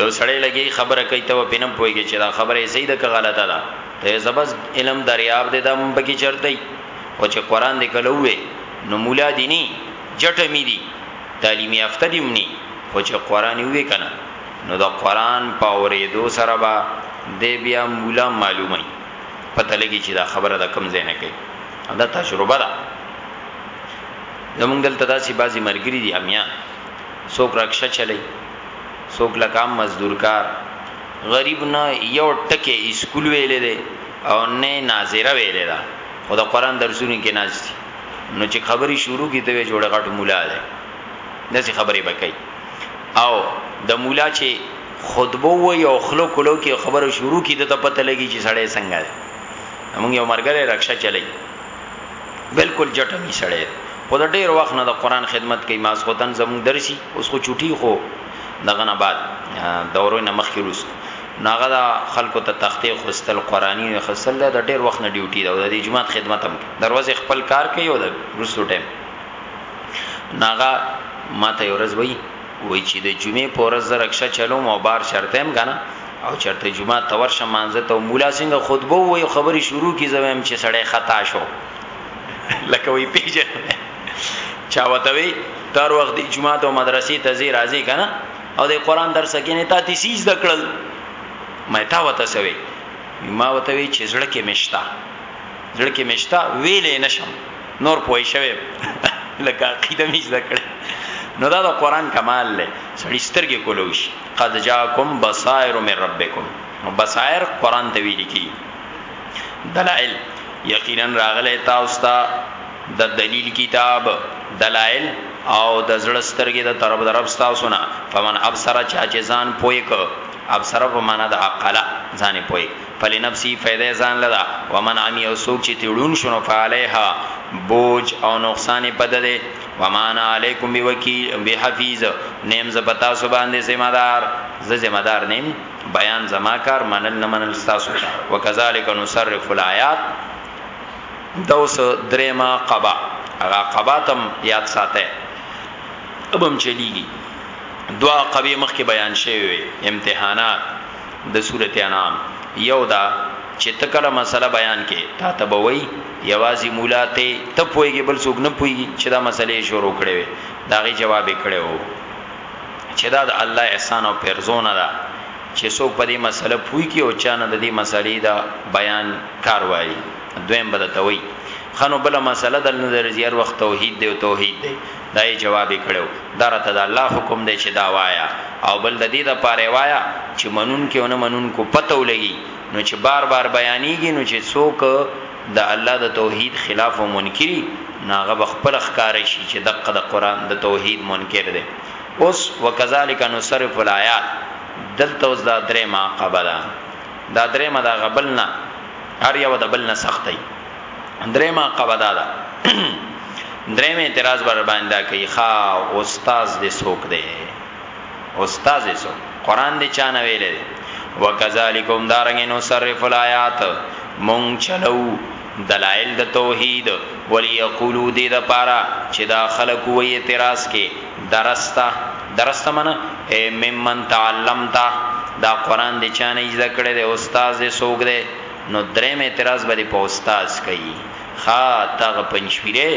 یو سړی لګي خبره کوي ته په نم پويږي چې دا خبره یې صحیح ده که غلطه ده ته زبس علم دریاب دې دم بګي چرته او چې قران دې کله وې نو مولا دیني جټه می دي تعلیمي افته دې مني او چې قران وې کنه نو د قران په اوریدو سره به د بیا مولا معلومه پته لګی چې دا خبره د کم زینه کوي دا تجربه ده زمونږ دلته داسې بعضی مرګري دي امیان څوک رکشه چلی څوک لکام مزدور کار غریب نه یو ټکی اسکول ویلې ده او نه ناظره ویلې ده خو د قران درسونه کې ناشتي نو چې خبري شروع کی ته جوړه غټ مولا ده داسې خبرې بکای او د مولا چي خطبه وای او خلو کلو کې خبره شروع کی د ته پته لګی چې سړی څنګه دی موږ یو مرګره رکشه چلی بالکل جټه می سړی خو د ډیر وخت نه د قران خدمت کوي ماس خوتن زموږ درسي اوس خو چټي خو دغه نه بعد دورو نه مخکې روس ناغه دا خلکو ته تختې خوستل قرآنی او خصل د ډیر وخت نه ډیوټي دا د جماعت خدمت هم دروازه خپل کار کوي او د روسو ټیم ناغه ماته یو ورځ وای وای چې د جمعې په ورځ زرکشه چلو مو بار چرته هم کنه او چرته جمعه تور شه مانځه ته مولا څنګه خطبه وای خبري شروع کی زویم چې سړی خطا شو لکه وی پیژن چا وتوی تر وخت د جمعه او مدرسې ته زی راځي کنه او د قران درس کې نه تا تیسیز دکړل مې تا وته سوي ما وتوی چې زړه کې مشتا زړه کې مشتا ویلې نشم نور پوه شوی لکه عقیده می زده کړې نو دا د قران کمال دی سړی سترګې کولوش قد جاءکم بصائر من ربکم نو بصائر قران ته ویل کی دلائل یقینا راغله تاسو ته د دلیل کتاب دلائل او د زړه سترګې د طرف درب تاسو نه فمن ابصر چا چې ځان پوي ک ابصر په معنا د عقلا ځان پوي فلنفسه فایده یې ځان له ده، ومن عمی او څوک چې ترې ړوند شو نو فعلیها بوج او نقصان یې په ده دی، وما انا علیکم بوکیل بحفیظ نه یم زه په تاسو باندې ذمه دار، زه ذمه دار نه یم، بیان زما کار منل نه منل ستاسو کار، وکذلک نصرف الایات دا اوس دریمه قبا هغه عقبات هم یاد ساته اب هم چلیږي دوه عقبې مخکې بیان شوې وې امتحانات. د سورت انعام یو دا چه ته کله مسله بیان کې تا ته به وای یوازی مولا ته ته پویږي بل څوک نه پویږي چې دا مسلې شروع کړي وي دا غي جواب کړي وو چې دا د الله احسان او پرزونه ده چې څوک په دې مسله پوي کې او چانه د دې مسلې دا بیان کاروایي دویم بدتوي خنو بل مسله د نظر زیار وخت توحید دی او توحید دی دا یې جواب یې کړی وو، دا راته د الله حکم دی چې دا وایه او بل د دې لپاره یې وایه چې منونکي او نه منونکو پته ولګي، نو چې بار بار بیانېږي نو چې څوک د الله د توحید خلاف او منکر وي نو هغه به خپله ښکاره شي چې دقه د قرآن د توحید منکر دی. اوس، وکذلک نصرف الآیات، دلته اوس دا درېیمه عقبه ده، دا درېیمه د هغه بل نه هر یوه د بل نه سخته وي. درېما قبدا ده درېم اعتراض بر باندې کوي خا استاد دې څوک دی استاد یې څوک قران دې چا نه ویلې وکذالکم دارنګ نو صرف الایات مونږ چلو دلائل د توحید وليقولو دې د پاره چې دا خلق وې اعتراض کې درستا درستا منه اے ممن تعلمتا دا قران دې چانه ذکر دې استاد دې سوګ دې نو دریم اعتراض به په استاد کوي خا تاغه پنځپیره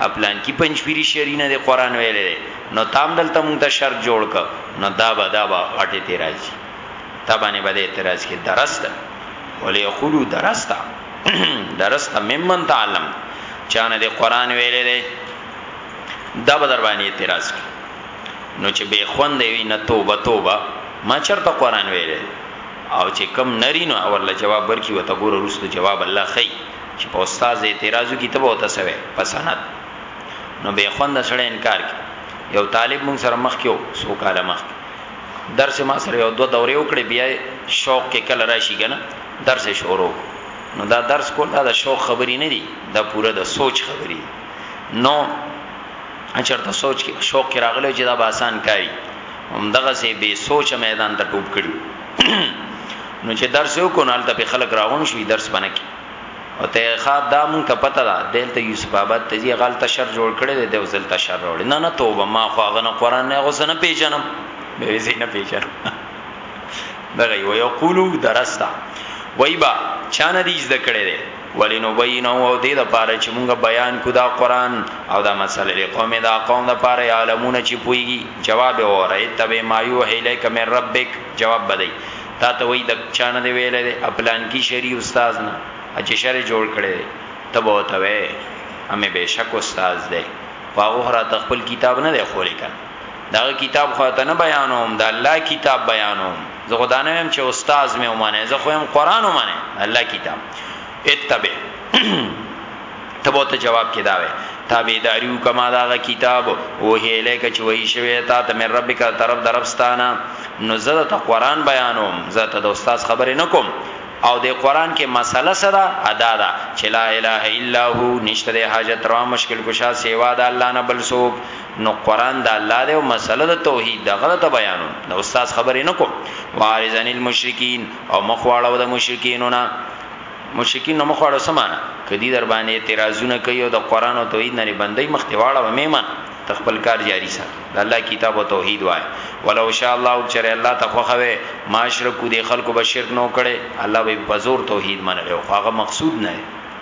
خپلان کی پنځپیری شری نه دی قران ویل دی نو تام دلته مونږ ته شرط جوړ ک نو دا به دا به اټه تی راځي تبانه به اعتراض کی درسته ولې یقولو درسته درسته ممن تعلم چانه دی قران ویل دی دا به در باندې اعتراض کی نو چې به خوند وي نه توبه توبه ما چرته قران ویل دی او چه کوم نری نو اول جواب ورکی وته ګوره روستو جواب الله خی چه په استاد اعتراض کی ته وته سوی په سند نو به خوند سره انکار کی یو طالب مون سره مخ کیو سو کاله مخ درس ما سره یو دو دوره وکړي بیا شوق کې کله راشي کنه درس شروع نو دا درس کول دا شوق خبري نه دي دا پوره د سوچ خبري نو چرته سوچ کې شوق کې راغلی چې دا به آسان کاری هم دغسې بې سوچه میدان ته ټوپ کړي نو چې درس یو کو نه هلته په خلک راغون شي درس بنه کی او ته ښا دا مونږ ته پته ده دلته یوسف آباد ته یې غلطه شر جوړ کړي دی او زلته شر وړي نه نه توبه ما خو هغه نه قران نه غوسه نه پیژنم به زی نه پیژنم دغه یو یو قولو درستا وایبا چانه دې زده کړي دی ولنبینه او دې د پاره چې مونږه بیان کو دا قران او دا مسله له قوم دا قوم د پاره عالمونه چې پويږي جواب وره تبه ما یو هله کم ربک جواب بدی تا ته وای د چانه دی ویلې د خپلان کی شری استاد نه چې شری جوړ کړي تبه وته وې امه بهشک استاد دی واغه را تخپل کتاب نه دی خولې کړ دا کتاب خو ته نه بیانوم دا الله کتاب بیانوم زه خو دا نه ویم چې استاد مې ومانه زه خو هم قران ومانه الله کتاب اتبع تبو ته جواب کې دا وې تابعداریو کما دا کتاب او هی الیک چې وای شوی تا ته مې رب کا طرف درفستانه نو زه ته قران بیانوم زه ته د استاد خبرې نکوم او د قران کې مسله سره ادا ده چې لا اله الا هو نشته د حاجت را مشکل کشا سیوا د الله نه بل څوک نو قران د الله دی او مسله د توحید د غلط بیانون د استاد خبرې نه کوم وارزن المشرکین او مخواړو د مشرکینو نه مشرکین نو مخواړو سمانه کدی در باندې اعتراضونه کوي او د قران او توحید نه بندي مختواړه و میمن تخپل کار جاری سات د الله کتاب او توحید وای ولو شاء الله او چر الله تخوخوي معاشره کو دي خلکو به شرک نو کړي الله به په زور توحید منغه او هغه مقصود نه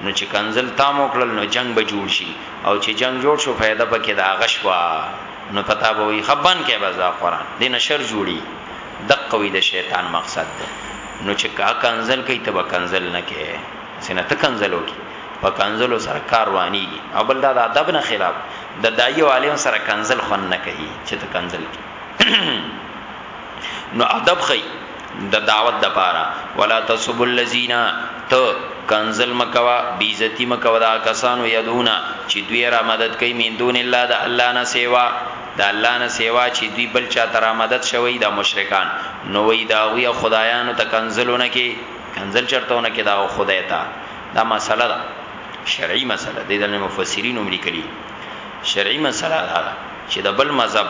نو چې کنځل تام وکړل نو جنګ به جوړ شي او چې جنګ جوړ شو فایده په کې د هغه شوه نو په تا به وي خبان کې بس دا قران دې نشر جوړي دقه وي د شیطان مقصد ده نو چې کا کنځل کوي ته به کنځل نه کې سینه ته کنځل وکي په کنځلو سره کارواني او بل دا د ادب نه خلاف د دایو عالم سره کنځل خون نه کوي چې ته کنځل کوي نو ادب خي د دعوت د پاره ولا تسب الذين تو کنزل مکوا بیزتی مکوا دا کسانو یدونا چې دوی را مدد کوي من دون الله د الله نه سیوا د الله نه سیوا چې دوی بل چا تر مدد شوی دا مشرکان نو وی دا وی خدایانو ته کنزلونه کې کنزل چرتهونه کې دا خدای ته دا مسله ده شرعي مسله دي د مفسرین هم لیکلي شرعي مسله ده چې د بل مذهب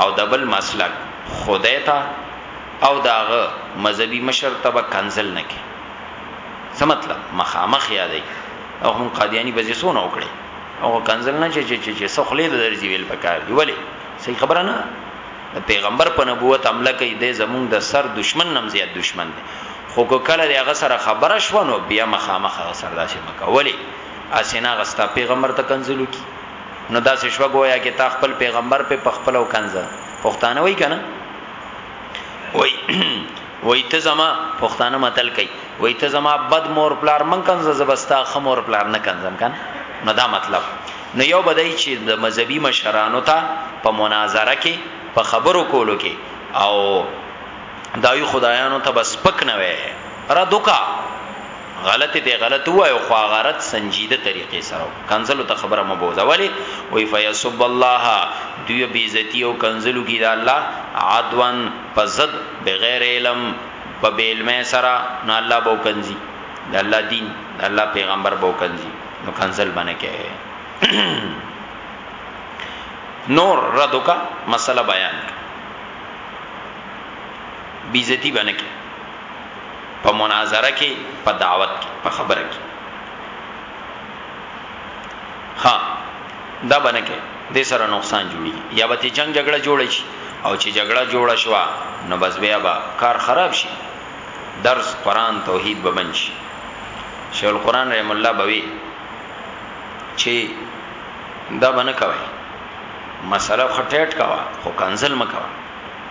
او دبل مسلک خدای ته او د هغه مذهبي مشر ته به کنځل نه کوي څه مطلب مخامخ یادای او هم قادیانی بزې سونه وکړي او کنزل نه چې چې چې سخلې د درځي ویل پکار دی ولی صحیح خبره نه پیغمبر په نبوت عمله کوي د زمونږ د سر دشمن نم زیات دشمن دی خو کو کله دی هغه سره خبره شو نو بیا مخامخ سره داسې مکه ولی اسینا غستا پیغمبر ته کنزلو کی نو داسې شوه گویا کې تا خپل پیغمبر په پخپل او کنزه پښتانه وای کنه وای وای ته زما پښتانه متل کوي وای ته زما بد مور پلار من کنزه زبستا خمور پلار نه کنزم کنه نو دا مطلب نو یو بدای چې د مذهبي مشرانو ته په مناظره کې په خبرو کولو کې او دایو خدایانو ته بس پک نه وي را دوکا غلط ته غلط وایو خو هغه رد سنجیده طریقې سره کنزلو ته خبره مو بوزه ولی وی فیسب الله دوی بیزتی او کنزلو کی دا الله عدوان پزد بغیر علم په بیلمه سره نو الله بو کنزی دا الله دین دا الله پیغمبر بو کنزی نو کنزل باندې کې نور ردو کا مسله بیان بیزتی باندې کې په مناظره کې په دعوت کې په خبره کې ها دا باندې کې د سره نقصان جوړي یا به تی جنگ جګړه جوړ شي او چې جګړه جوړ شو نو بس بیا به کار خراب شي درس قران توحید به بنش شیخ القران رحم الله بوي چې دا باندې کوي مسله خټټ کوا خو کنزل مکوا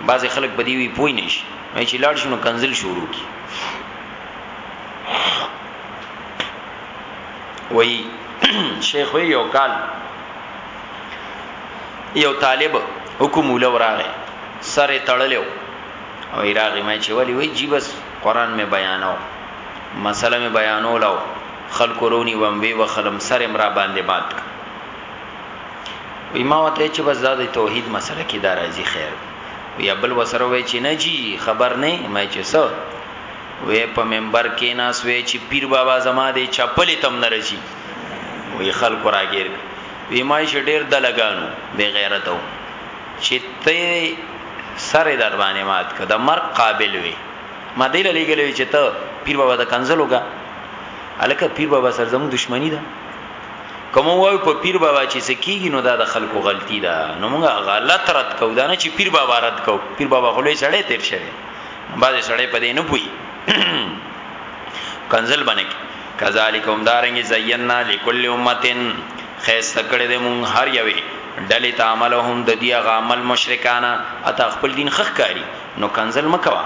بعضې خلک په دې وی پوی نه شي وای چې لاړ شنو کنزل شروع کی وای شیخ وی یو کال یو طالب حکم ولا وراغه سره تړلو او ایراغی مې چې ولی وای جی بس قران مې بیانو مسله مې بیانولو خلکو رونی وم وی وخلم سره مرا باندې مات وی ما وته چې بس دا د توحید مسله کې دا راځي خیر وی بل وسره وی چې نه جی خبر نه مې چې سو وی په منبر کې ناس وی چې پیر بابا زما دې چپلې تم نه رسی وی خلق راګیر وی ما چې ډیر د لګانو بے غیرت او چې ته سره در باندې مات کړه د مرګ قابل وی ما دې لګلې چې ته پیر بابا د کنزلوګه الکه پیر بابا سره زموږ دښمنی ده کوم وای په پیر بابا چې سکیږي نو دا د خلکو غلطي ده نو موږ غلط رد کو دا نه چې پیر بابا رد کو پیر بابا خو لوی سړی تیر شوی بعضې سړی په دې نه پوي کنزل باندې کذالک هم دارنګ زینا لكل امتين خیسته کړه د مون هر یوې ډلې ته عملهم د دې غامل مشرکانه اته خپل دین خخ کاری نو کنزل مکوا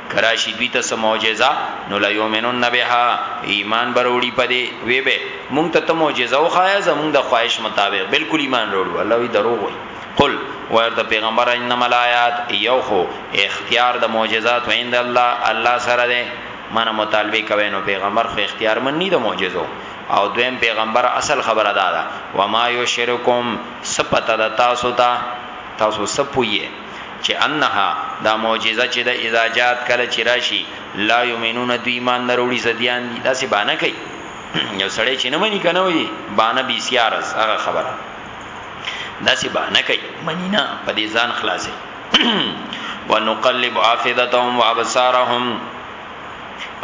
که راشي دوی ته څه معجزه نو لیومنن بها ایمان به راوړي په دې وې به مونږ ته ته معجزه وښایه زمونږ د خواهش مطابق بالکل ایمان راوړو الله وی دروغ وایي قل ورته پیغمبر انما الایات یو خو اختیار د معجزات عند الله الله سره ده منه مطالبه کوي نو پیغمبر خو اختیار من نه د معجزو او دویم پیغمبر اصل خبره دادا و ما یشرکم سپتا د تاسو ته تاسو سپویه چې انها دا معجزه چې د اذا جات کله چې راشي لا یمنون دوی ایمان نه وروړي زديان دي داسې بانه کوي یو سړی چې نه مني کنه وي بانه بي سیارز هغه خبره داسې بانه کوي منی نه په دې ځان خلاصي ونقلب افئدتهم وابصارهم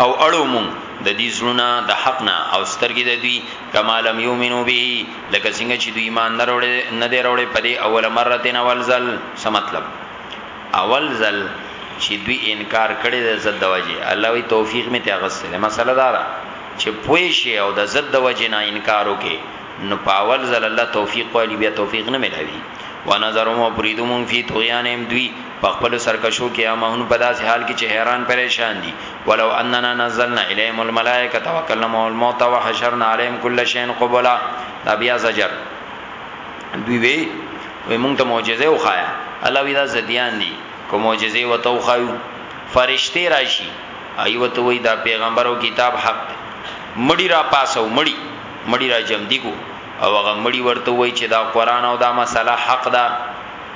او اړو مون د دې زړونه د حق نه او سترګې د دوی کمالم یومنو به لکه څنګه چې دوی ایمان نه وروړي نه دی وروړي په دې اول مرتين اول ځل څه مطلب اول ځل چې دوی انکار کړي د زد د وجه الله وی توفیق می ته غسل مسله دا ده چې پوي شي او د زد د وجه نه انکار وکي نو په اول ځل الله توفیق والی بیا توفیق نه ملوي ونظرهم وبریدهم فی طغیانهم دوی په خپل سرکشو کې یا مهون په داسې حال کې چې حیران پریشان دي ولو اننا نزلنا الیهم الملائکه وکلموا الموت وحشرنا علیهم كل شیء قبلا دا بیا زجر دوی وی وی مونږ ته معجزه وخایا الله وی دا زدیان دي کو معجزه وته وخایو فرشتي راشي ایو ته وی دا پیغمبر او کتاب حق دی مړی را پاسو مړی مړی را جمع دیګو او هغه مړی ورته وی چې دا قران او دا مسله حق ده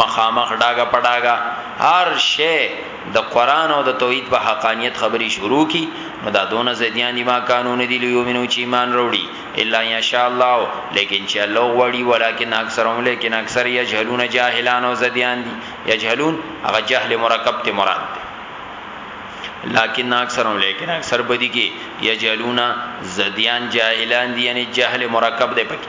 مخامخ ډاګه په ډاګه هر شی د قران او د توحید په حقانیت خبري شروع کی نو دا دونه زیدیان دی ما قانون دی لیومنو چې ایمان وروړي الا ان شاء الله لیکن چې الله غوړي ولکن اکثرهم لیکن اکثر یجهلون جاهلان او زیدیان دي یجهلون هغه جهل مرکب ته مراد دی لکن اکثرهم لیکن اکثر بدی کې یجهلون زیدیان جاهلان دي یعنی جهل مرکب دی پکې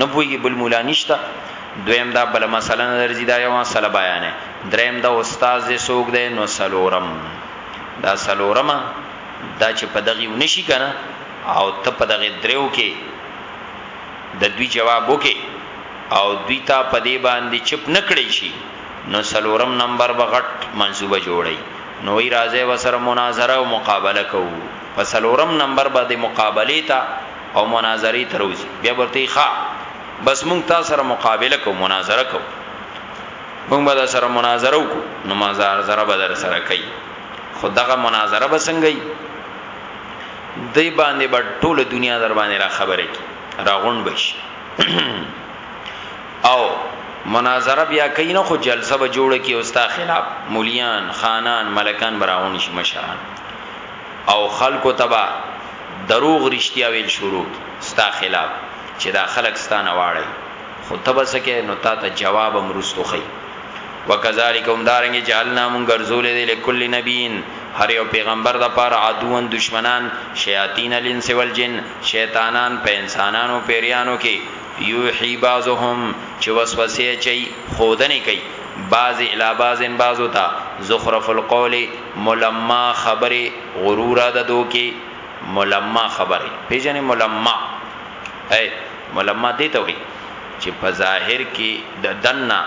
نه پويږي بل مولا نشته دویم دا بل مسله نه درځي دا یو مسله بیانې دریم دا استاد دې سوګ دې نو سلورم دا سلورم دا چې په دغه ونشي کنه او ته په دغه دریو کې د دوی جواب وکې او دوی ته په دې باندې چپ نکړې شي نو سلورم نمبر بغټ منصوبه جوړي نو ای راځي وسره مناظره او مقابله کوو په سلورم نمبر باندې مقابله ته او مناظری ته روزی بیا به ورته وایی ښه بس مونږ تا سره مقابله کوو مناظره کوو مونږ به درسره مناظره وکړو نو مناظره به درسره کوي خو دغه مناظره به څنګه وي دی باندې به ټوله دنیا در باندې را خبره کی را غون بش او مناظره بیا کوي نه خو جلسه به جوړه کی اوستا خلاف مليان خانان ملکان براون شي مشران او خلکو تبا دروغ رشتیا ویل شروع کی ستا خلاف چی دا خلک ستا نه واړی خو ته به څه کوی نو تاته جواب هم وروسته ښیی وکذالک همدارنګه جعلنا مونږ ګرځولی دی لکل نبی هر یو پیغمبر لپاره عدوا دشمنان شیاطین الانس والجن شیطانان په انسانانو او پیریانو کی یوحی بعضهم چی وسوسی اچوی ښودنی کوي بعض الی بعض بعضو ته زخرف القول ملما خبری غرورا د دوکي ملما خبره پیژنې ملما اے ملما دې ته وي چې په ظاهر کې د دنا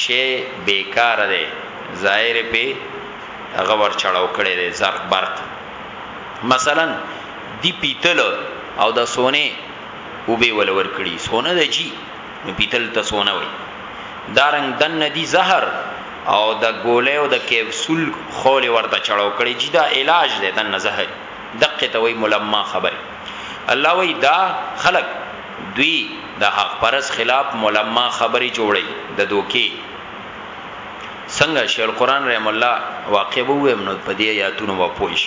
شی بیکار دی ظاهر په هغه ور چړاو کړي دی زرق برق مثلا دی پیتل او د سونه او به ولور کړي سونه د جی نو پیتل تاسو نه وي دا رنگ دن ندی زهر او د ګولې او د کیپسول خول ورته چړاو کړي چې دا علاج دی دن زهر دقه ته وي ملما خبره الله وی دا خلق دوی د حق پرس خلاف ملما خبري جوړي د دوکي څنګه شیخ القران رحم الله واقع وویم نو په دې آیاتونو و پوښ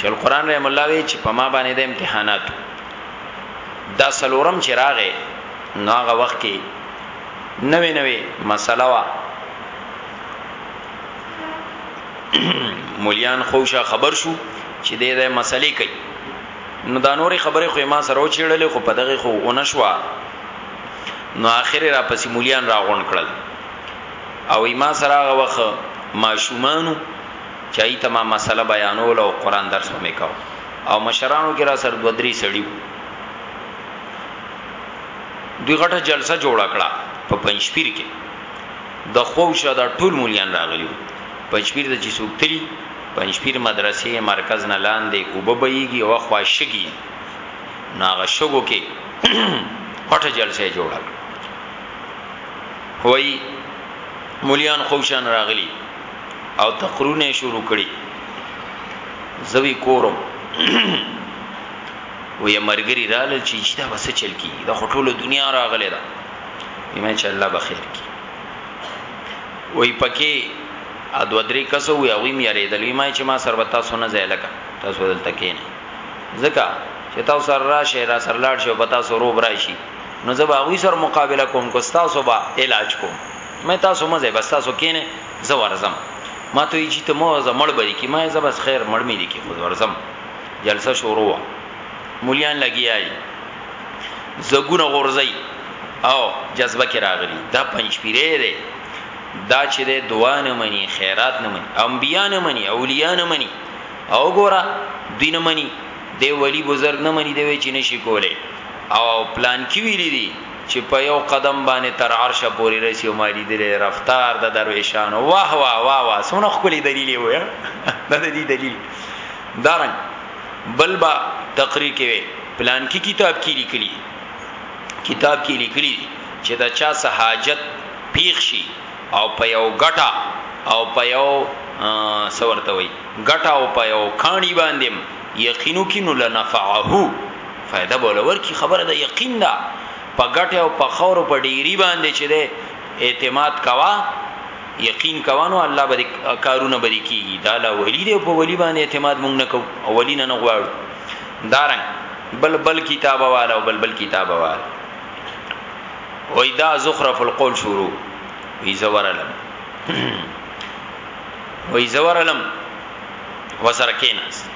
شیخ القران رحم الله وی چې په ما باندې د امتحاناتو دا سلورم چې راغې نو هغه وخت کې نوې نوې مسله وا مولیان خوشا خبر شو چې دې د مسلې کوي نو دا نورې خبرې خو ما سره وچېړلې خو په دغه خو ونشوا نو اخر را پسې مولیان راغون کړل او ما سره هغه وخت ماشومانو چای ته ما مسله بیانول او قران درس مې کاوه او مشرانو کې را سر دوه درې سړي وو دوی غټه جلسه جوړ کړه په پنځپیر کې د خوښه د ټول مليان راغلي پنځپیر د چې سوکتري پنځپیر مدرسې مرکز نه لاندې او ببېږي او خواشګي ناغه شګو کې غټه جلسه جوړ کړه وای مليان خوشان راغلي او تقرونه شروع کړي زوی کورم وې مرګري رال چې چې دا بس چل کی دا ټوله دنیا راغله دا ایمه چې الله بخیر کی وې پکې ا دو درې کسو وې او مې یاري دلې ما چې ما سربتا سونه زیلکا تاسو دلته کېنه ځکه چې تاسو سره راشه را سره لاړ شو پتا سو روب راشي نو زه به غوي سره مقابله کوم کو تاسو به علاج کوم مې تاسو مزه بس تاسو کېنه زه ورزم ما ته یی چې ته مو زه مړ بری کی ما زه بس خیر مړ می لیکي خو ورزم جلسه شروع وا مولیان لګیای زګونه غورځي او جذبه کې راغلي دا پنځپیره دی دا چې د دعا نه مني خیرات نه مني انبیا نه مني اولیاء نه مني او ګورا دین مني دی ولی بزرگ نه مني دی چې نشي کوله او پلان کې ویلي دي چی په یو قدم باندی تر عرشه پوری رسی او ما لیدلی رفتار د درویشانو واه واه واه واه څومره ښکلی دلیل یی ویا دا د دی دلیل دارنګ بل با تقریر کی وی پلان کی کتاب کی لیکلی کتاب کی لیکلی چی د چا سه حاجت پیښ شی او په یو ګټه او په یو سورته وی ګټه او په یو کانی باندیم یقین وکړي نو لنفعه فایده به له ورکړي خبره د یقین ده په ګټه او په خور او په ډیری باندې چې ده اعتماد کوا یقین کوا نو الله به کارونه به کیږي دا لا ولی دی په ولی باندې اعتماد مونږ نه کوو او ولی نه نه غواړو دارنګ بل بل کتاب والا او بل بل کتاب والا وای دا زخرف القول شروع وی زورلم وی زورلم وسره کیناست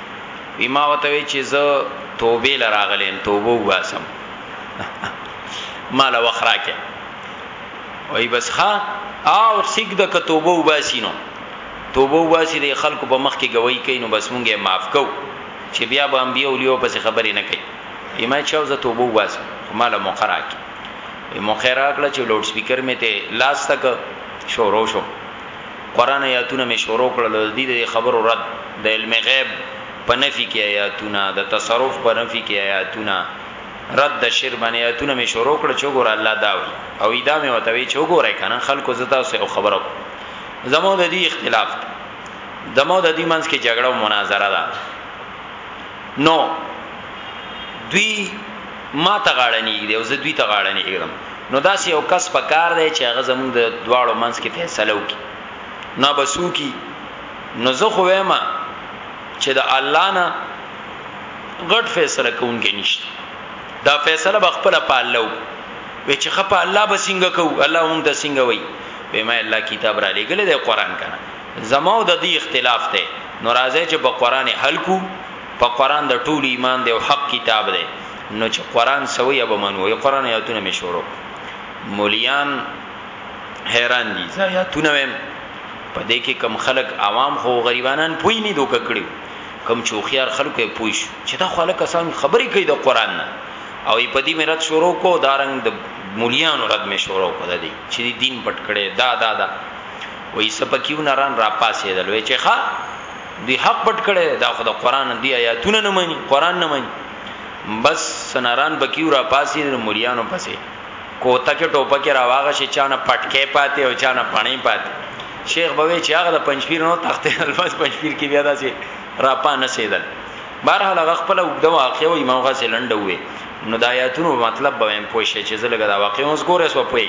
وی ما وته وی چې زه توبه لراغلم توبه واسم مال وخراکه وای بس ښا او سیګ د کتوبه وباسینو توبه وباسی د خلکو په مخ کې گواہی کوي نو بس مونږه معاف کو چې بیا به انبیو لیو پس خبرې نه کوي ایمه چاو زه توبه وباسم مال مخراک مخراک لا چې لوډ سپیکر می ته لاس تک شورو شو, شو قران ایاتونه مې شروع کړل د دې د خبرو رد د علم غیب په نفي کې ایاتونه د تصرف په نفي کې ایاتونه رد د شر باندې ایاتونه مې شروع کړل چې ګور الله دا وي او ایدا مې وتوي چې ګورای کنه خلکو زتا سه خبرو زمو د دې اختلاف زمو د دې منځ کې جګړه او مناظره ده نو دوی ما ته غاړه نیږدي او زه دوی ته غاړه نیږدم نو داسې یو کس په کار دی چې هغه زمونږ د دواړو منځ کې فیصله وکړي نو به سوکي نو زه خو وایم چې د الله نه غټ فیصله کوونکی نشته دا فیصله به خپل په الله وکړي وی چې خپه الله به څنګه کو الله مونږ ته څنګه وای به ما الله کتاب را لګل دی قران کنه زمو د دې اختلاف ته ناراضه چې په قران حل کو په قران د ټولو ایمان دی او حق کتاب دی نو چې قران سوی به منو ای قران آیاتونه می شروع مولیان حیران دي زایاتونه ویم په دې کې کم خلک عوام خو غریبانان پوی نه دوک کړی کم چوخیار خلکو پوی شو چې دا خلک کسان خبرې کوي د قران نه او په دې مراد شروع کو دارنګ د مولیان رد می شروع کو د دې چې دین پټ کړي دا دا دا وې سپکیو ناران را پاسې دلوي چې ښا دی حق پټ کړي دا خو د قران دی آیاتونه نه مانی قران نه مانی بس سناران بکیو را پاسی د مریانو پسې کوته کې ټوپه کې راواغه شي چانه پټکې پاتې او چانه پانی پاتې شیخ بوي چې هغه د پنځپیر نو تختې الفاظ پنځپیر کې بیا داسې را پانه سیدل بهرحال هغه خپل وګدو واقع او امام غزه لنډوي نو د آیاتونو مطلب به هم پوښي چې زلګه دا واقع اوس ګوره سو پوي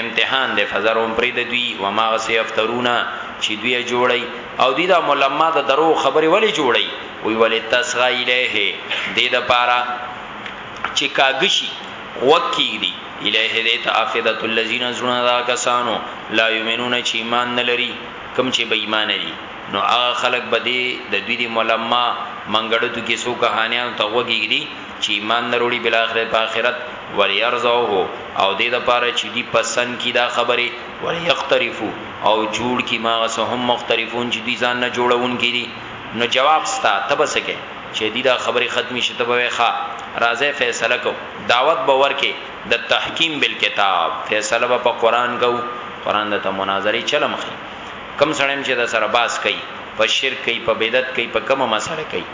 امتحان دی فذرهم پرید دوی وما غسی افترون چې دوی جوړی او دوی دا ملما د درو خبرې ولی جوړی وی ولی تسغا الیه دې د پاره چې کاګشي وکی دی الیه دې ته افیدت الذین زنا دا کسانو لا یمنون چې ایمان نه لري کم چې بې ایمان دي نو هغه خلک بده د دوی د ملما منګړو کې سو کہانیان ته وګیږي چی ایمان نه روړی بالاخره په اخرت ولیرضوه او دی دپاره چی دی پسند کی دا خبری ولیقترفو او جوړ کی ما هغه څه هم مقترفون چی دوی ځان نه جوړونکی دی نو جواب ستا ته به څه کوی چی دی دا خبری ختمی شی ته به وایی ښه راځی فیصله کوو دعوت به ورکی د تحکیم بالکتاب فیصله به په قران کوو قران د ته مناظری چلم ښی کوم سړی هم چی درسره باس کوي په شرک کوي په بدعت کوي په کومه مسله کوي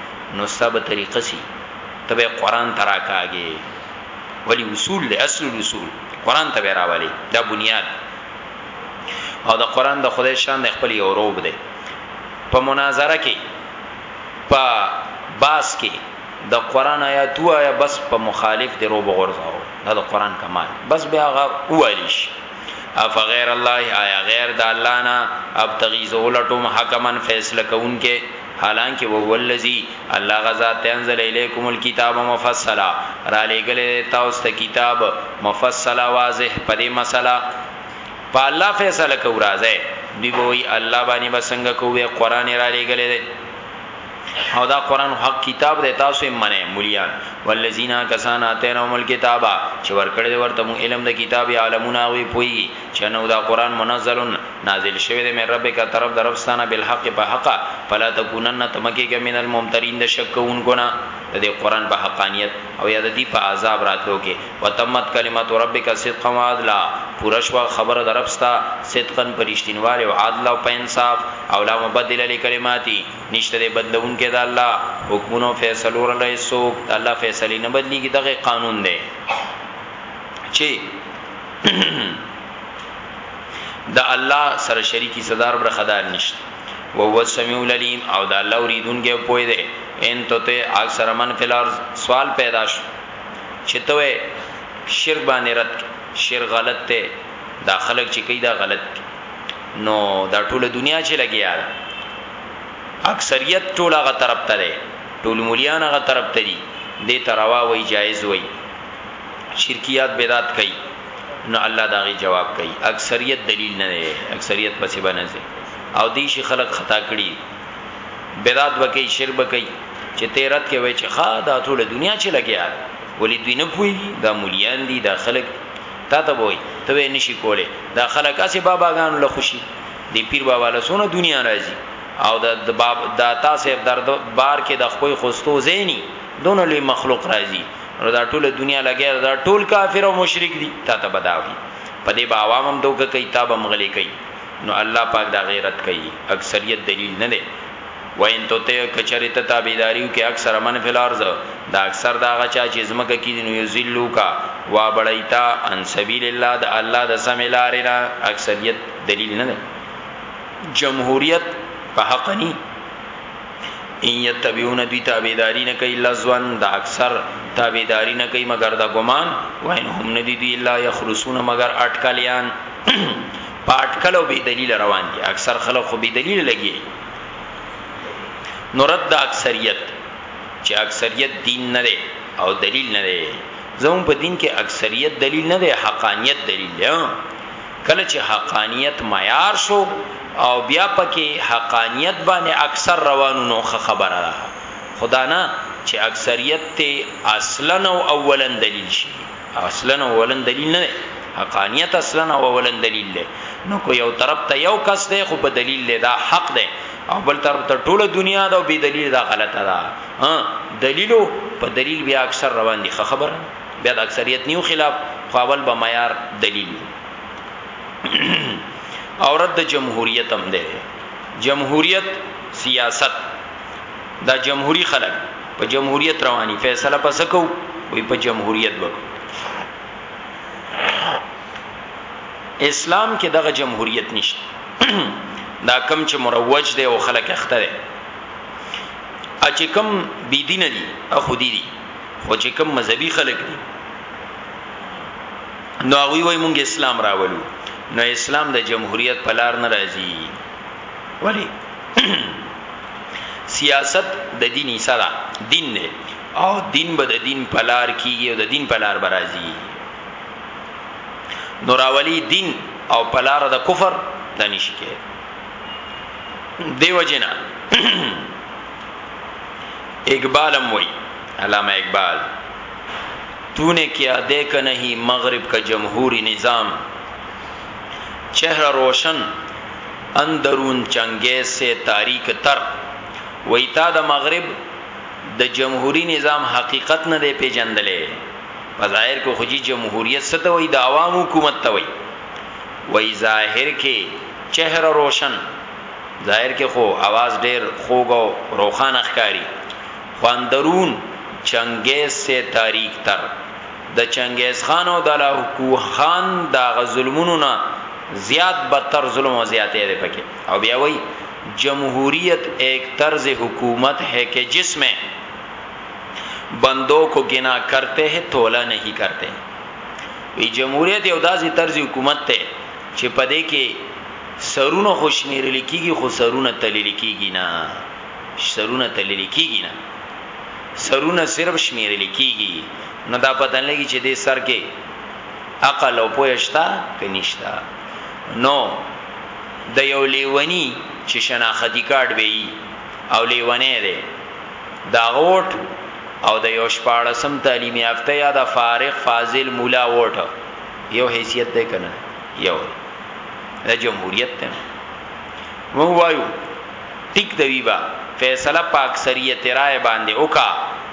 نو ستا به طریقه سی ته به قران ته راکاږې ولی اصول له اصل الاصول قران ته به راولي دا بنیاد او د قران د خدای شان د خپل یو روب دی په مناظره کې په باس کې د قران آیات وایا بس په مخالف دی روب غورځاو دا د قران کمال بس بیا هغه والیش اف غیر الله آیا غیر د الله نه اب تغیز ولټم حکمن فیصله کوونکې حالانکه وهو الذی الله غزا تنزل الیکم الكتاب مفصلا را لګلې تاسو ته کتاب مفصلا واضح په دې مسله په الله فیصله کو راځي دی وی الله باندې بسنګ کوی قران را لګلې ده او دا قران حق کتاب دی تاسو یې منئ مليان والذین کسان اتینهم الكتاب چې ورکړې ورته مو علم د کتاب عالمونه وی پوي چنو دا قران منزل نازل شوی دی مې رب کا طرف در ربستانه بالحق په حق فلا تکونن تمکی کا من الممترین د شک کون ګنا د دې قران په حقانیت او یاد دی په عذاب راتلو کې وتمت کلمت ربک صدقا وعدلا پورا شو خبر در ربستا صدقا پرشتینوال او عدل او په انصاف او لا مبدل لکلماتی نشته دې بدلون کې د الله حکمونو فیصلو رلې سوک الله فیصله نه بدلی کی دغه قانون دی چې د الله سره شریکی صدر بر خدار نشته او هو السمیع العلیم او د الله اوریدونکي او پوی دی ان تو ته اکثر من فی الارض سوال پیدا شو چې ته شرک باندې رد شرک غلط ته دا خلک چې کوي دا غلط دي نو دا ټوله دنیا چې لګیا ده اکثریت ټوله غ طرف ته ده ټول مليان غ طرف ته دي دې تروا وای جایز وای شرکیات بدعت کوي نو الله دا غي جواب کوي اکثریت دلیل نه دی اکثریت پسې باندې ځي او دې شي خلک خطا کړي بدعت وکي شرک وکي چې تیرت کې وای چې خا دا ټول دنیا چې لګیا ولې دوی نه پوي دا مليان دي دا خلک تا ته وای ته وې نشي کوله دا خلک اسه باباګان له خوشي دی پیر بابا له سونه دنیا راځي او دا د باب دا تاسو درد بار کې د خپل خوستو زینی دونه لوی مخلوق راځي نو دا ټول دنیا لګیا دا ټول کافر او مشرک دي تا ته بداوی په دې با عوام هم دوک کوي تا بم غلي کوي نو الله پاک دا غیرت کوي اکثریت دلیل نه دی وین تو ته کچری ته تابعداریو کې اکثر من فل ارض دا اکثر دا غچا چې زمکه کې دي نو یذلو کا وا بړیتا ان سبیل الله د الله د سمیلار نه اکثریت دلیل نه جمهوریت په حق نه ان یتبعون دوی تابعداری نه کوي لزوان د اکثر تابعداری نه کوي مگر د ګمان وین هم نه دي دوی الا یخرسون مگر اٹکلیان پاټکل او بی دلیل روان دي اکثر خلک خو بی دلیل لګي نورد د اکثریت چې اکثریت دین نه دی او دلیل نه دی زمون په دین کې اکثریت دلیل نه دی حقانیت دلیل دی کله چې حقانیت معیار شو او بیا پکې حقانیت باندې اکثر روانو نو ښه خبره ده خو دا نه چې اکثریت ته اصلا او اولا دلیل شي اصلا او اولا دلیل نه حقانیت اصلا او اولا دلیل دی نو کو یو طرف ته یو کس دی خو په دلیل دی دا حق دی او بل طرف ته ټوله دنیا دا به دلیل دا غلطه ده دلیلو په دلیل بیا اکثر روان دي خبره بیا د اکثریت نیو خلاف خواول به معیار دلیل او رد جمهوریت هم ده جمهوریت سیاست دا جمهوری خلک په جمهوریت رواني فیصله پس کو وي په جمهوریت وکړو اسلام کې دغه جمهوریت نشته دا کم چې مروج دی او خلک اخته دی اچ کم بی دین دي اخو دي دي خو چې کوم مذهبي خلک دي نو هغه وای مونږ اسلام راولو نو اسلام د جمهوریت په لار نه راځي ولی سیاست د دین سره دین نه او دین به د دین په لار کیږي او د دین په لار برازي نو راولي دین او په لار د کفر د نشي کې دیو جنا اقبال هم وای علامه اقبال تو نے کیا دیکھ نہیں مغرب کا جمهوری نظام چهره روشن اندرون چنگیز سے تاریک تر وای تا د مغرب د جمهوری نظام حقیقت نه دی پیجندلې په ظاهر کې خو جی جمهوریت څه ته وای د عوام حکومت ته وای وای ظاهر کې چهره روشن ظاهر کې خو आवाज ډېر خوږ او روښانه ښکاری خو اندرون چنګیز سه تاریخ تر د چنګیز خان او د لاهکو خان دا غ ظلمونو نه زیات بدتر ظلم او زیاتې ده پکې او بیا وای جمهوریت ایک طرز حکومت ہے کې جس میں بندو کو گنا کرتے ہے تولا نہیں کرتے وی جمهوریت یو داسې طرز حکومت ته چې پدې کې سرونه خو شميرل کيږي خو سرونه تلل کيږي نه سرونه تلل کيږي نه سرونه صرف شميرل کيږي نو دا پته لګي چې دې سر کې عقل او پوهه شته کې نشته نو د یو لیونی چې شناختی کارت به ای او لیونه دی دا غوټ او د یو شپاړسم تعلیم یافته یا د فارغ فاضل مولا ووټ یو حیثیت ده کنه یو دا جمهوریت ته مو وایو ټیک دی با فیصله په اکثریت رائے باندې وکا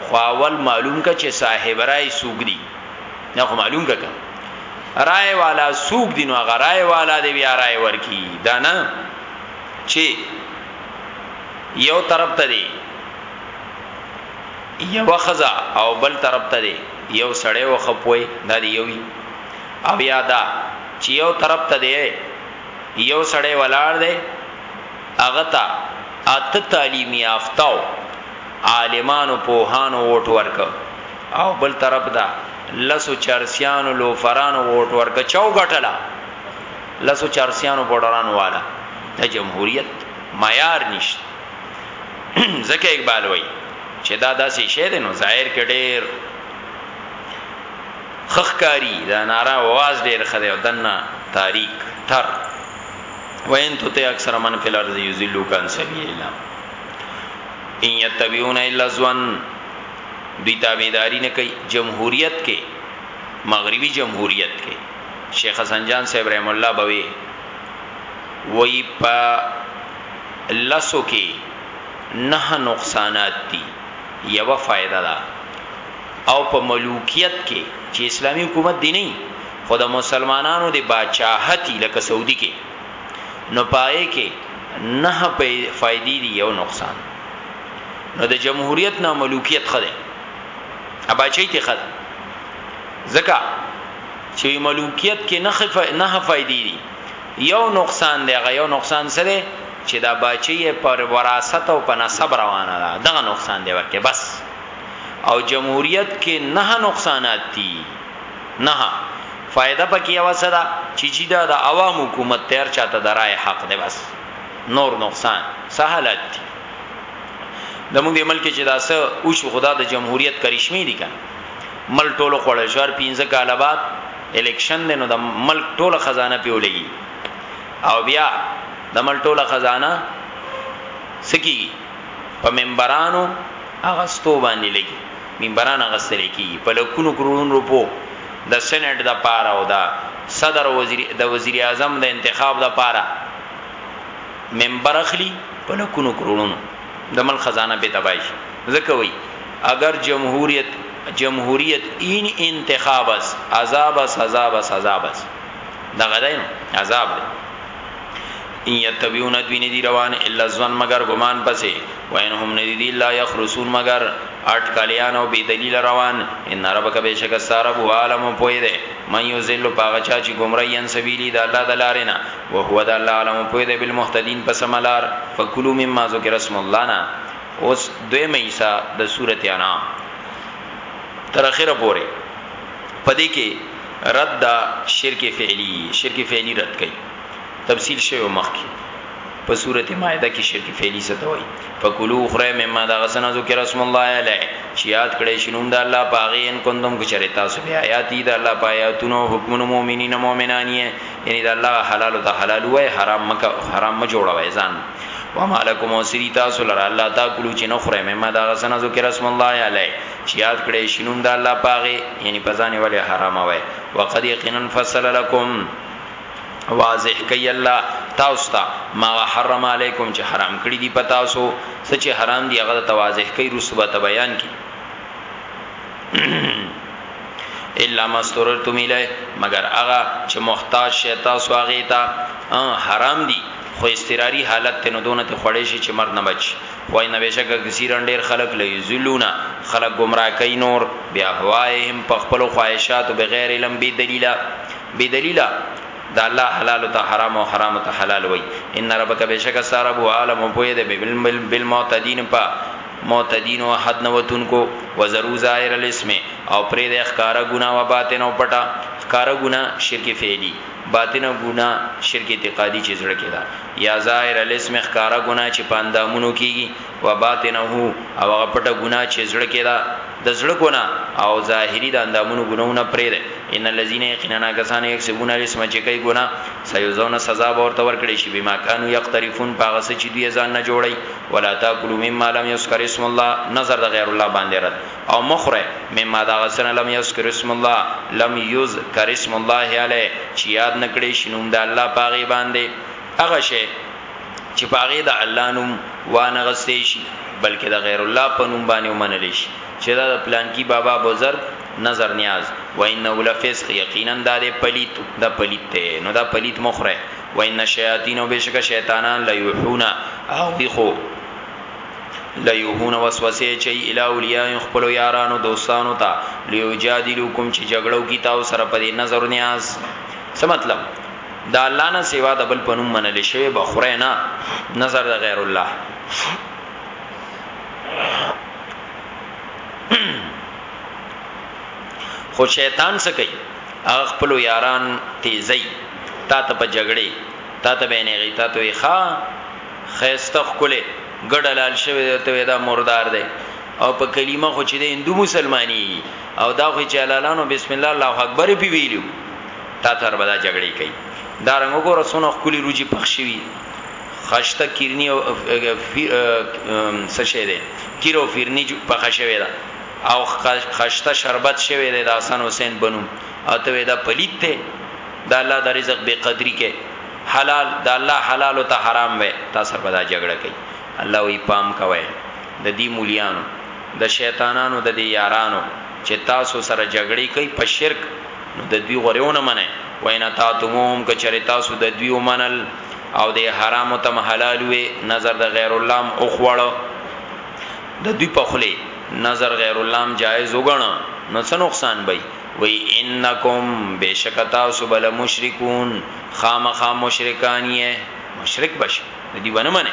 خو اول معلوم کا چې صاحب رائے سوق دی نه خو معلوم کا رائے والا سوق دی نو هغه رائے والا دی بیا رائے ورکی دا نه چې یو طرف ته دی یو خزا او بل طرف ته دی یو سړی وخپوي دا دی یوی او یا دا چې یو طرف ته دی یو سړی ولاړ دی هغه ته اته تعلیم یافته او عالمانو پوهانو ووټ ورکړ او بل طرف دا لسو چرسیانو لوفرانو ووټ ورکړ چاو ګټلا لسو چرسیانو پوډرانو والا د جمهوریت معیار نشته زکه اقبال وای چې دا داسې شی دی نو ظاهر کې ډېر ښه ښکاري دا ناره واز ډیر ښه دی او دنه تاریک تر وین تو ته اکثر من فل ارض یذلو کان سبیل الله ان یتبعون الا ظن دوی تابعداري نه کوي جمهوریت کې مغربي جمهوریت کې شیخ حسن جان صاحب رحم الله بوي وای په لاسو کې نه نقصانات دي یو فائدہ ده او په ملوکیت کې چې اسلامي حکومت دې نه وي خو د مسلمانانو دې باچاهت وي لکه سعودي کې نو په هغې کې نهه فایدې دي یو نقصان نو د جمهوریت نه ملوکیت ښه دی اباچی ته ښه ده ځکه چې ملوکیت کې نه خف نه فائدې دي یو نقصان دی هغه یو نقصان سره چې دا باچی پر وراثت او په نسب روانه ده دغه نقصان دی ورکه بس او جمهوریت کې نه نقصانات دي نه فائدہ پکې یو څه ده چې چې دا د عوام حکومت تیر چاته درای حق دی بس نور نقصان سہالات دي د موږ د ملک چې دا څه او شو خدا د جمهوریت کرشمي دي کنه مل ټولو خړل شهر 15 کال بعد الیکشن دی نو د ملک ټوله خزانه پیولېږي او بیا د ملک ټوله خزانه سکی په منبرانو اغستو باندې لګي منبران اغستل کیږي په لکونو کروڑونو روپو د سېنېټ د پاره او د صدر او وزیر د وزیر اعظم د انتخاب د پاره منبر اخلي په لکونو کروڑونو د مل خزانه به تباش ځکه وي اگر جمهوریت جمهوریت این انتخاب است عذاب است عذاب است عذاب است دا غدایم عذاب دی ان یتبعون دوی ندی روان الا ځوان مگر ګمان پسې وینهم ندی دی لا یخرسون مگر اټ کلیان او بی دلیل روان ان ربک بشک سارب عالم پوی دی من یذل پاغچا چې گمراهی ان سبیلی د الله د لارې نه او هو د الله عالم پوی دی بالمحتدین پس ملار فکلوا مما ذکر اسم الله نا اوس دوی مېسا د سورته انعام تر اخره پوره پدې کې رد ده شرک فعلی شرک فعلی رد کئ تفصیل شوی مخکی په سورت مائده کې شرک فعلی څه ته وایي فکلوا خره مما دا غسنا ذکر اسم الله علی چې یاد کړئ شنوم د الله پاغه ان کوندم کو چرتا سو بیا آیات دی الله پایاتونو حکمن مومنین مومنانی یعنی د الله حلال ته حلال وای حرام مکه حرام ما جوړوي ځان وما لكم وسری تاسو لرا الله تاکلو چې نو خره مما دا غسنا ذکر اسم الله علی چې یاد کړی شي نوم د الله په هغې، یعنی په ځان یې ولې حرامه وای، وقد یقینا فصل لکم واضح کوي الله تاسو ته ما حرم علیکم چې حرام کړی دي پتا سو سچ حرام دي هغه ته واضح کوي رسوبه ته بیان کی الا مستورتم الی مگر هغه چې محتاج شیطان سواغیتا حرام دي خو استراری حالت ته نو دونه ته خړې شي چې مرد نه بچ وای نه بشک کثیرن ډیر خلق لیذلونا خلق گمراه کوي نور بیا هواهم په خپل خواهشات بغیر علم بی دلیلا بی دلیلا دا الله حلال ته حرام او حرام ته حلال وای ان ربک بشک سارب عالم په دې بالمعتدین په معتدین او حد نوتون کو وزرو ظاهر الاسم او پرې د اخکارا ګنا و باطن او پټا اخکارا ګنا شرک فعلی باطن ګنا شرک اعتقادی چې زړه کې دا یا ظاهر الاسم ښکاره ګناه چی په اندامونو کیږی و باطنه او هغه پټه ګناه چی زړه کی ده د زړه ګناه او ظاهری د اندامونو ګناهونه پریږده ان الذین یقینا هغه کسان یکسبون الاسم چی کوي ګناه سیجزون سزا به ورته ورکړی شي بما کانوا یقترفون په هغه څه چی دوی یې ځان نه جوړوي ولا تاکلوا مما لم یذکر اسم الله نظر د غیر الله باندې رد او مه خوره مما د هغه څه نه لم یذکر اسم الله لم یذکر اسم الله علیه چې یاد نه کړی شي نوم د الله په هغې باندې هغه شی چې په هغې د الله نوم وانه غستې شي بلکې د غیر الله په نوم باندې ومنل شي چې دا د پلانکی بابا بزرګ نظر نیاز و انه لفسق یقینا دا د پلیت دا پلیت ته نو دا پلیت مخره و ان شیاطین او بشک شیطانان لا یحونا او خو لا یوهون وسوسه چي الی اولیاء خپل یارانو دوستانو ته لیوجادلوکم چې جګړو کی تاسو سره په نظر نیاز څه مطلب دا الله نه سیوا د بل پنوم منل شوی بخره نه نظر د غیر الله خو شیطان څه کوي هغه خپل یاران تیزی تا ته په جګړه تا ته بینه غیتا ته ښا ښایسته ښکلی ګډه لال شوی دی ته وی دا مردار دی او په کلمه خو چې دی هندو مسلمانی او دا خو چې حلالانو بسم الله الله اکبر پی ویلو تا تر بدا جګړې کوي دا رنګ وګوره سونه خولي روجي پخشوي خشته کیرنی او سشه ده کیرو فیرنی پخ شوی ده او خشته شربت شوی ده د حسن حسین بنو اته دا پلیت ته دا الله د رزق بے قدری کې حلال د الله حلال ته حرام وې تاسو سره بدا جګړه کوي الله وی پام کوي د دې مولیانو د شیطانانو د دې یارانو چې تاسو سره جګړې کوي په شرک نو د دوی غریونه منه وینا تاتموم که چر تاسو د دوی ومنل او د حرام تم حلال وې نظر د غیر الله م او خوړو د دوی په خله نظر غیر الله م جایز وګڼو نو څه نقصان بې وی انکم بشکتا سبل مشرکون خامخا مشرکان یه مشرک به شی نو دی به نه منی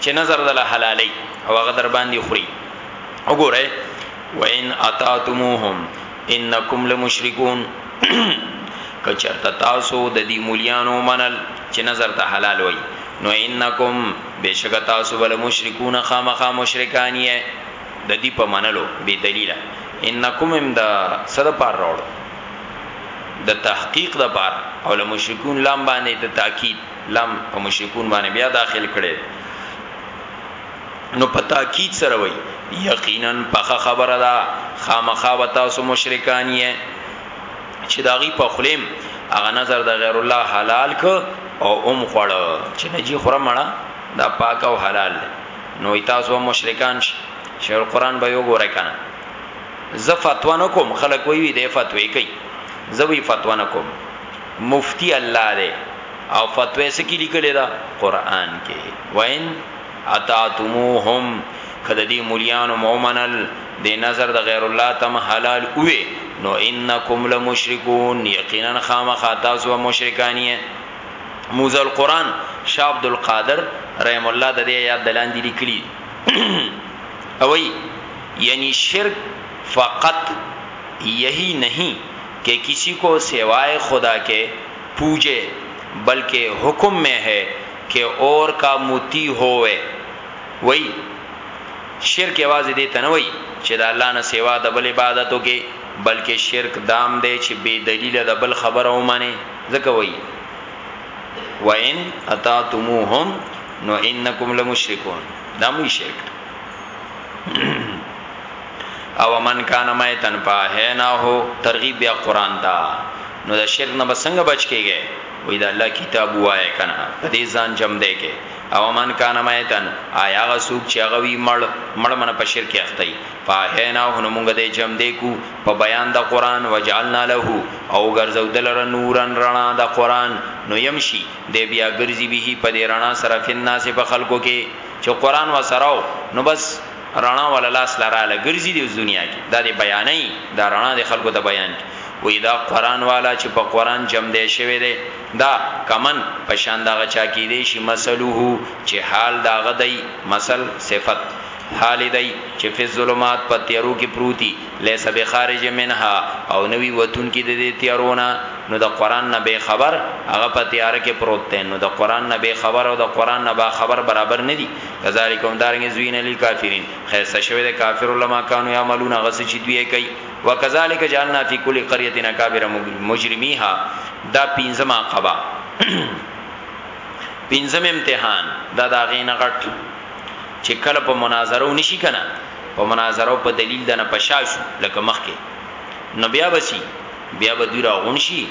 چه نظر دل حلالی او هغه در باندی خوری وګوره وان اتاتموهم انکم لمشرکون که چرته تاسو د دې مولیانو منل چې نظر ته حلال وای نو انکم بشک تاسو بل مشرکون خامخا مشرکان یې د دې په منلو بی دلیل انکم هم د صد پار راوړو د تحقیق د پاره او له مشرکون لام باندې د تاکید لام په مشرکون باندې بیا داخل کړي نو په تاکید سره وای یقینا پخه خبره ده خامخا و تاسو مشرکان یې چې داغي په خلیم هغه نظر د غیر الله حلال ک او ام خړ چې نجی خره مړه دا پاک او حلال نو تاسو مشرکان شي شیخ القران به یو ګورای کنه زه فتوا نه کوم خلک وی وی دی فتوی کوي زه وی فتوا نه کوم مفتی الله دی او فتوا یې سکی لیکلی دا قران کې وین اتاتموهم کله دی مليانو مومنل دی نظر د غیر الله تم حلال وی نو انکم لمشرکون یقینا خامخا تاسو مشرکانی موزه القران شاه عبد القادر رحم الله د دې یاد دلاندې لیکلی اوئی یعنی شرک فقط یهی نهی که کسی کو سوای خدا که پوجه بلکه حکم مې هې که اور کا مطیع هو وې وایی شرک یوازې دې ته نه وایی چې د الله نه سوا د بل عبادت وکې بلکه شرک دام دې چې بې دلیله د بل خبره ومنې ځکه وایی وان اطعتموهم نو انکم لمشرکون دا مو شرک او من کان میتن فاهینا هو ترغیب بیا قران ته نو د شرک نه بسنګ بچ کیږي وې دا الله کتاب وای کنه په دې ځان جمع دی کې او من کان میتن آیا غ سوق چې هغه وی مړ مړ من په شرک اختی فاهینا هو نو مونږ دې جمع دی کو په بیان د قران وجعلنا له او ګرځو دلر نورن رڼا د قران نو يمشي دې بیا ګرځي به په دې رڼا سره فن ناس په خلکو کې چې قران وسره نو بس رڼا ول لاس لراله ګرځي دی دنیا کې دا دی بیانې دا رڼا د خلکو ته بیان کی وې دا قران والا چې په قران جمع دی شوی دی دا کمن په شان دا غچا کې دی شي مسلوه چې حال دا غدی مسل صفت حال دی چې فی الظلمات په تیرو کې پروتي ليس بخارج منها او نوی وتون کی د دې تیارونه نو د قران نه به خبر هغه په تیار کې پروت دی نو د قران نه به خبر او د قران نه با خبر برابر ندي کذالک هم دارنګ زوین للکافرین خیسه شوی د کافر لما کانوا یعملون غس چې دوی کوي وکذالک جعلنا فی کل قريه اکابر مجرمیها دا پینځما قبا پینځم امتحان دا دا غینه غټ چې کله په مناظره ونشي کنه په مناظره او په دلیل دنه پشاشو لکه مخ کې نو بیا بسی بیا به دوی را غون شي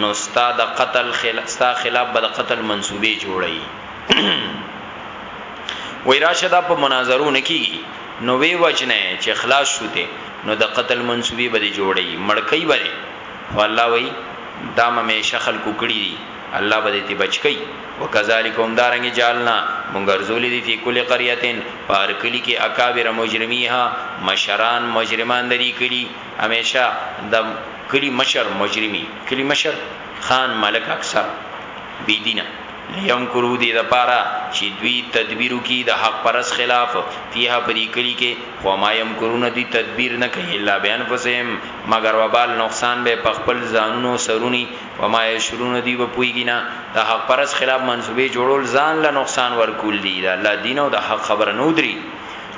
نو ستا د قتل خل... ستا خلاف به د قتل منسوبې جوړي وای راشه دا په مناظرو نکی نو وی وجنه چې خلاص شوته نو د قتل منسوبې به جوړي مړکې به خو الله وای دا مې شخل کو کړی الله به دې تی بچ کړي وکذالک هم دارنګ جالنا مونږ ارزولې دي فی کل قريتن پار کلی کې اکابر مجرمیها مشران مجرمان دری کلی همیشه د کلی مشر مجرمی کلی مشر خان ملک اکثر بی دینه لیم کرو دی د پارا چې دوی تدبیرو کی د حق پرس خلاف فیها پدی کلی کې خو ما یم کرونه دوی تدبیر نه کوي الا بیان فسهم مگر وبال نقصان به پخپل ځانونو سرونی وما یشرون دوی به پویږي نه د حق پرس خلاف منسوبې جوړول ځان له نقصان ورکول دي د الله دین او د حق خبره نو دري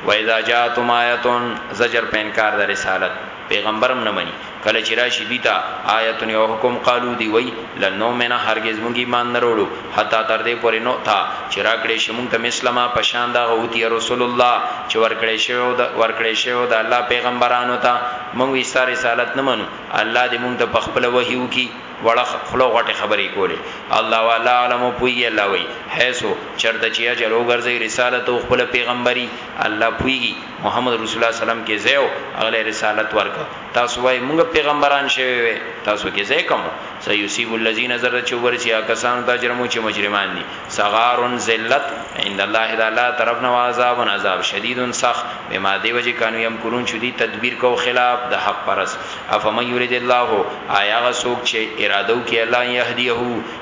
و اذا جاءتم آیتون زجر په انکار د رسالت پیغمبرم نه مني کله چې راشي دي ته آیتون یو حکم قالو دی وای لنو منا هرگز مونږ ایمان نه وروړو حتا تر دې پورې نو تا چې راکړې شمون ته مسلمه پشان دا غوتی رسول الله چې ورکړې شوی او د ورکړې شوی د الله پیغمبرانو ته مونږ یې ساري رسالت نه منو الله دی مونږ ته په خپل وحی وکي وړه خلو غټه خبرې کولې الله والا علم پویږي الله وی حیثو چرته چې اجل وګرځي رسالت او خپل پیغمبري الله پویږي محمد رسول الله سلام کې زیو اغله رسالت ورک تاسو وای موږ پیغمبران شوي وي تاسو کې زې کوم سيصيب الذين زر چې ورسیا کسان ته جرمو چې مجرمان دي صغار ذلت عند الله تعالی طرف نو عذاب عذاب شدید سخت بما دی وجه کانو یم کرون چودی تدبیر کو خلاف د حق پرس افمن یرید الله آیا غ سوک چې ارادو کې الله یهدیه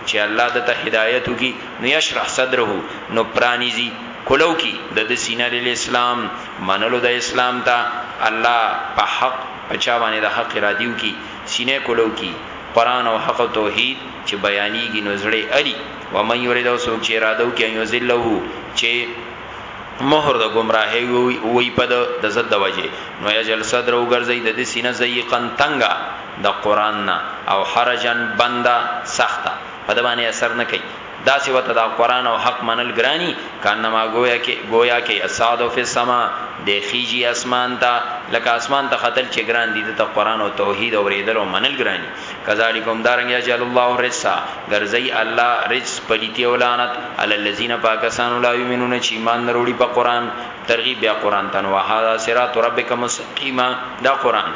چې الله د ته هدایت کی نو یشرح صدره نو پرانیزی کولو کی د د سینه لیل اسلام منلو د اسلام ته الله په حق پچا باندې د حق ارادیو کی سینه کولو کی قران او حق توحید چې بیانیږي نو زړه الی و من یرید او سوک چې ارادو کې یو ذلو چې مهر د گمراهی وی په د زد د وجه نو یجل صدر او ګرځي د د سینه زیقن تنګا د قران نه او حرجن بندا سخته په د باندې اثر نه کوي دا سی وته د قران او حق منل ګرانی کانما گویا کې گویا کې اساد فی السما د خیجی اسمان ته لکه اسمان ته خطل چې ګران دي د قران او توحید او ریدل او منل ګرانی کذالک هم دارنګ یجعل الله الرجس غرزی الله رجس پلیتی او لعنت علی الذین پاکسان لا یمنون چی ایمان نروړي په قران ترغیب بیا قران تن وهذا صراط ربک مستقیما دا قران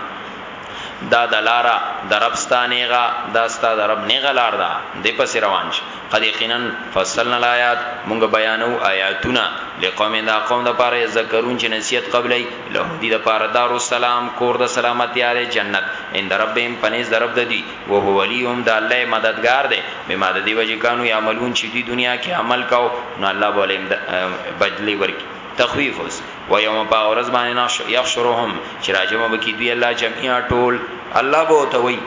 دا د لارا د رب ستانېغه دا ستا د رب نه غلار دا د پس روان شي قد یقینا فصلنا الایات مونږ بیانو آیاتونه لقوم دا قوم د پاره ذکرون چې نصیحت قبلې لهم دی لپاره دار السلام کور د سلامتیا دی جنت عند ربهم پنیز د رب ددی او هو ولیهم د الله مددگار دی بما د دی وجه کانو یعملون چې دی دنیا کې عمل کاو نو الله بولیم بدلی ورکی تخویف اوس و یوم پا اورز باندې ناش یحشرهم چې راجمه بکی دی الله جميعا ټول الله بو ته وی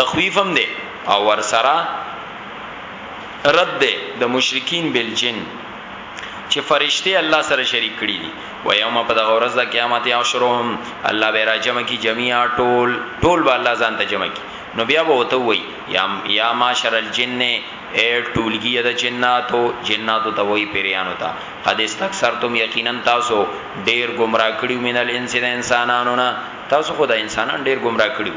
تخویفم دی او ور سره رد دی د مشرکین بالجن چې فرشتي الله سره شریک کړي دي و یوم په دغه ورځ د قیامت یا شروهم الله به راجم کی جميعا ټول ټول به الله ځان ته جمع کی نو بیا به وته وای یا یا معاشر الجن اے ټولګی د جناتو جناتو ته وای پیرانو ته قد استکثرتم یقینا تاسو ډیر گمراه کړیو مینل انسان انسانانو نه تاسو خدای انسانان ډیر گمراه کړیو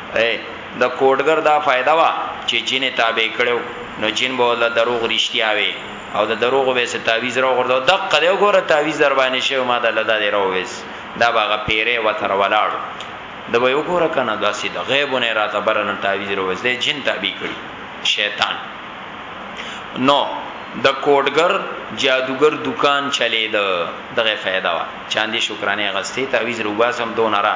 ای د کوډګر دا فایده وه چی جین یې تابع کړی و نو جین به ورله دروغ ریشتیا وی او د دروغو به یې څه تعویذ راوغورځاوه دقه دی وګوره تعویذ درباندی شوی ما دله دا دی راوویست دا به هغه پیری وه تر ولاړ و د به یې وګوره کنه داسی د غیبو نه یې راته بره نه تعویذ راوویست دی جین تابع کړی شیطان نو د کوډګر جادوګر دوکان چلیده دغه فایده وه چاندی شکرانه اغستی تعویذ راوباسم دونه را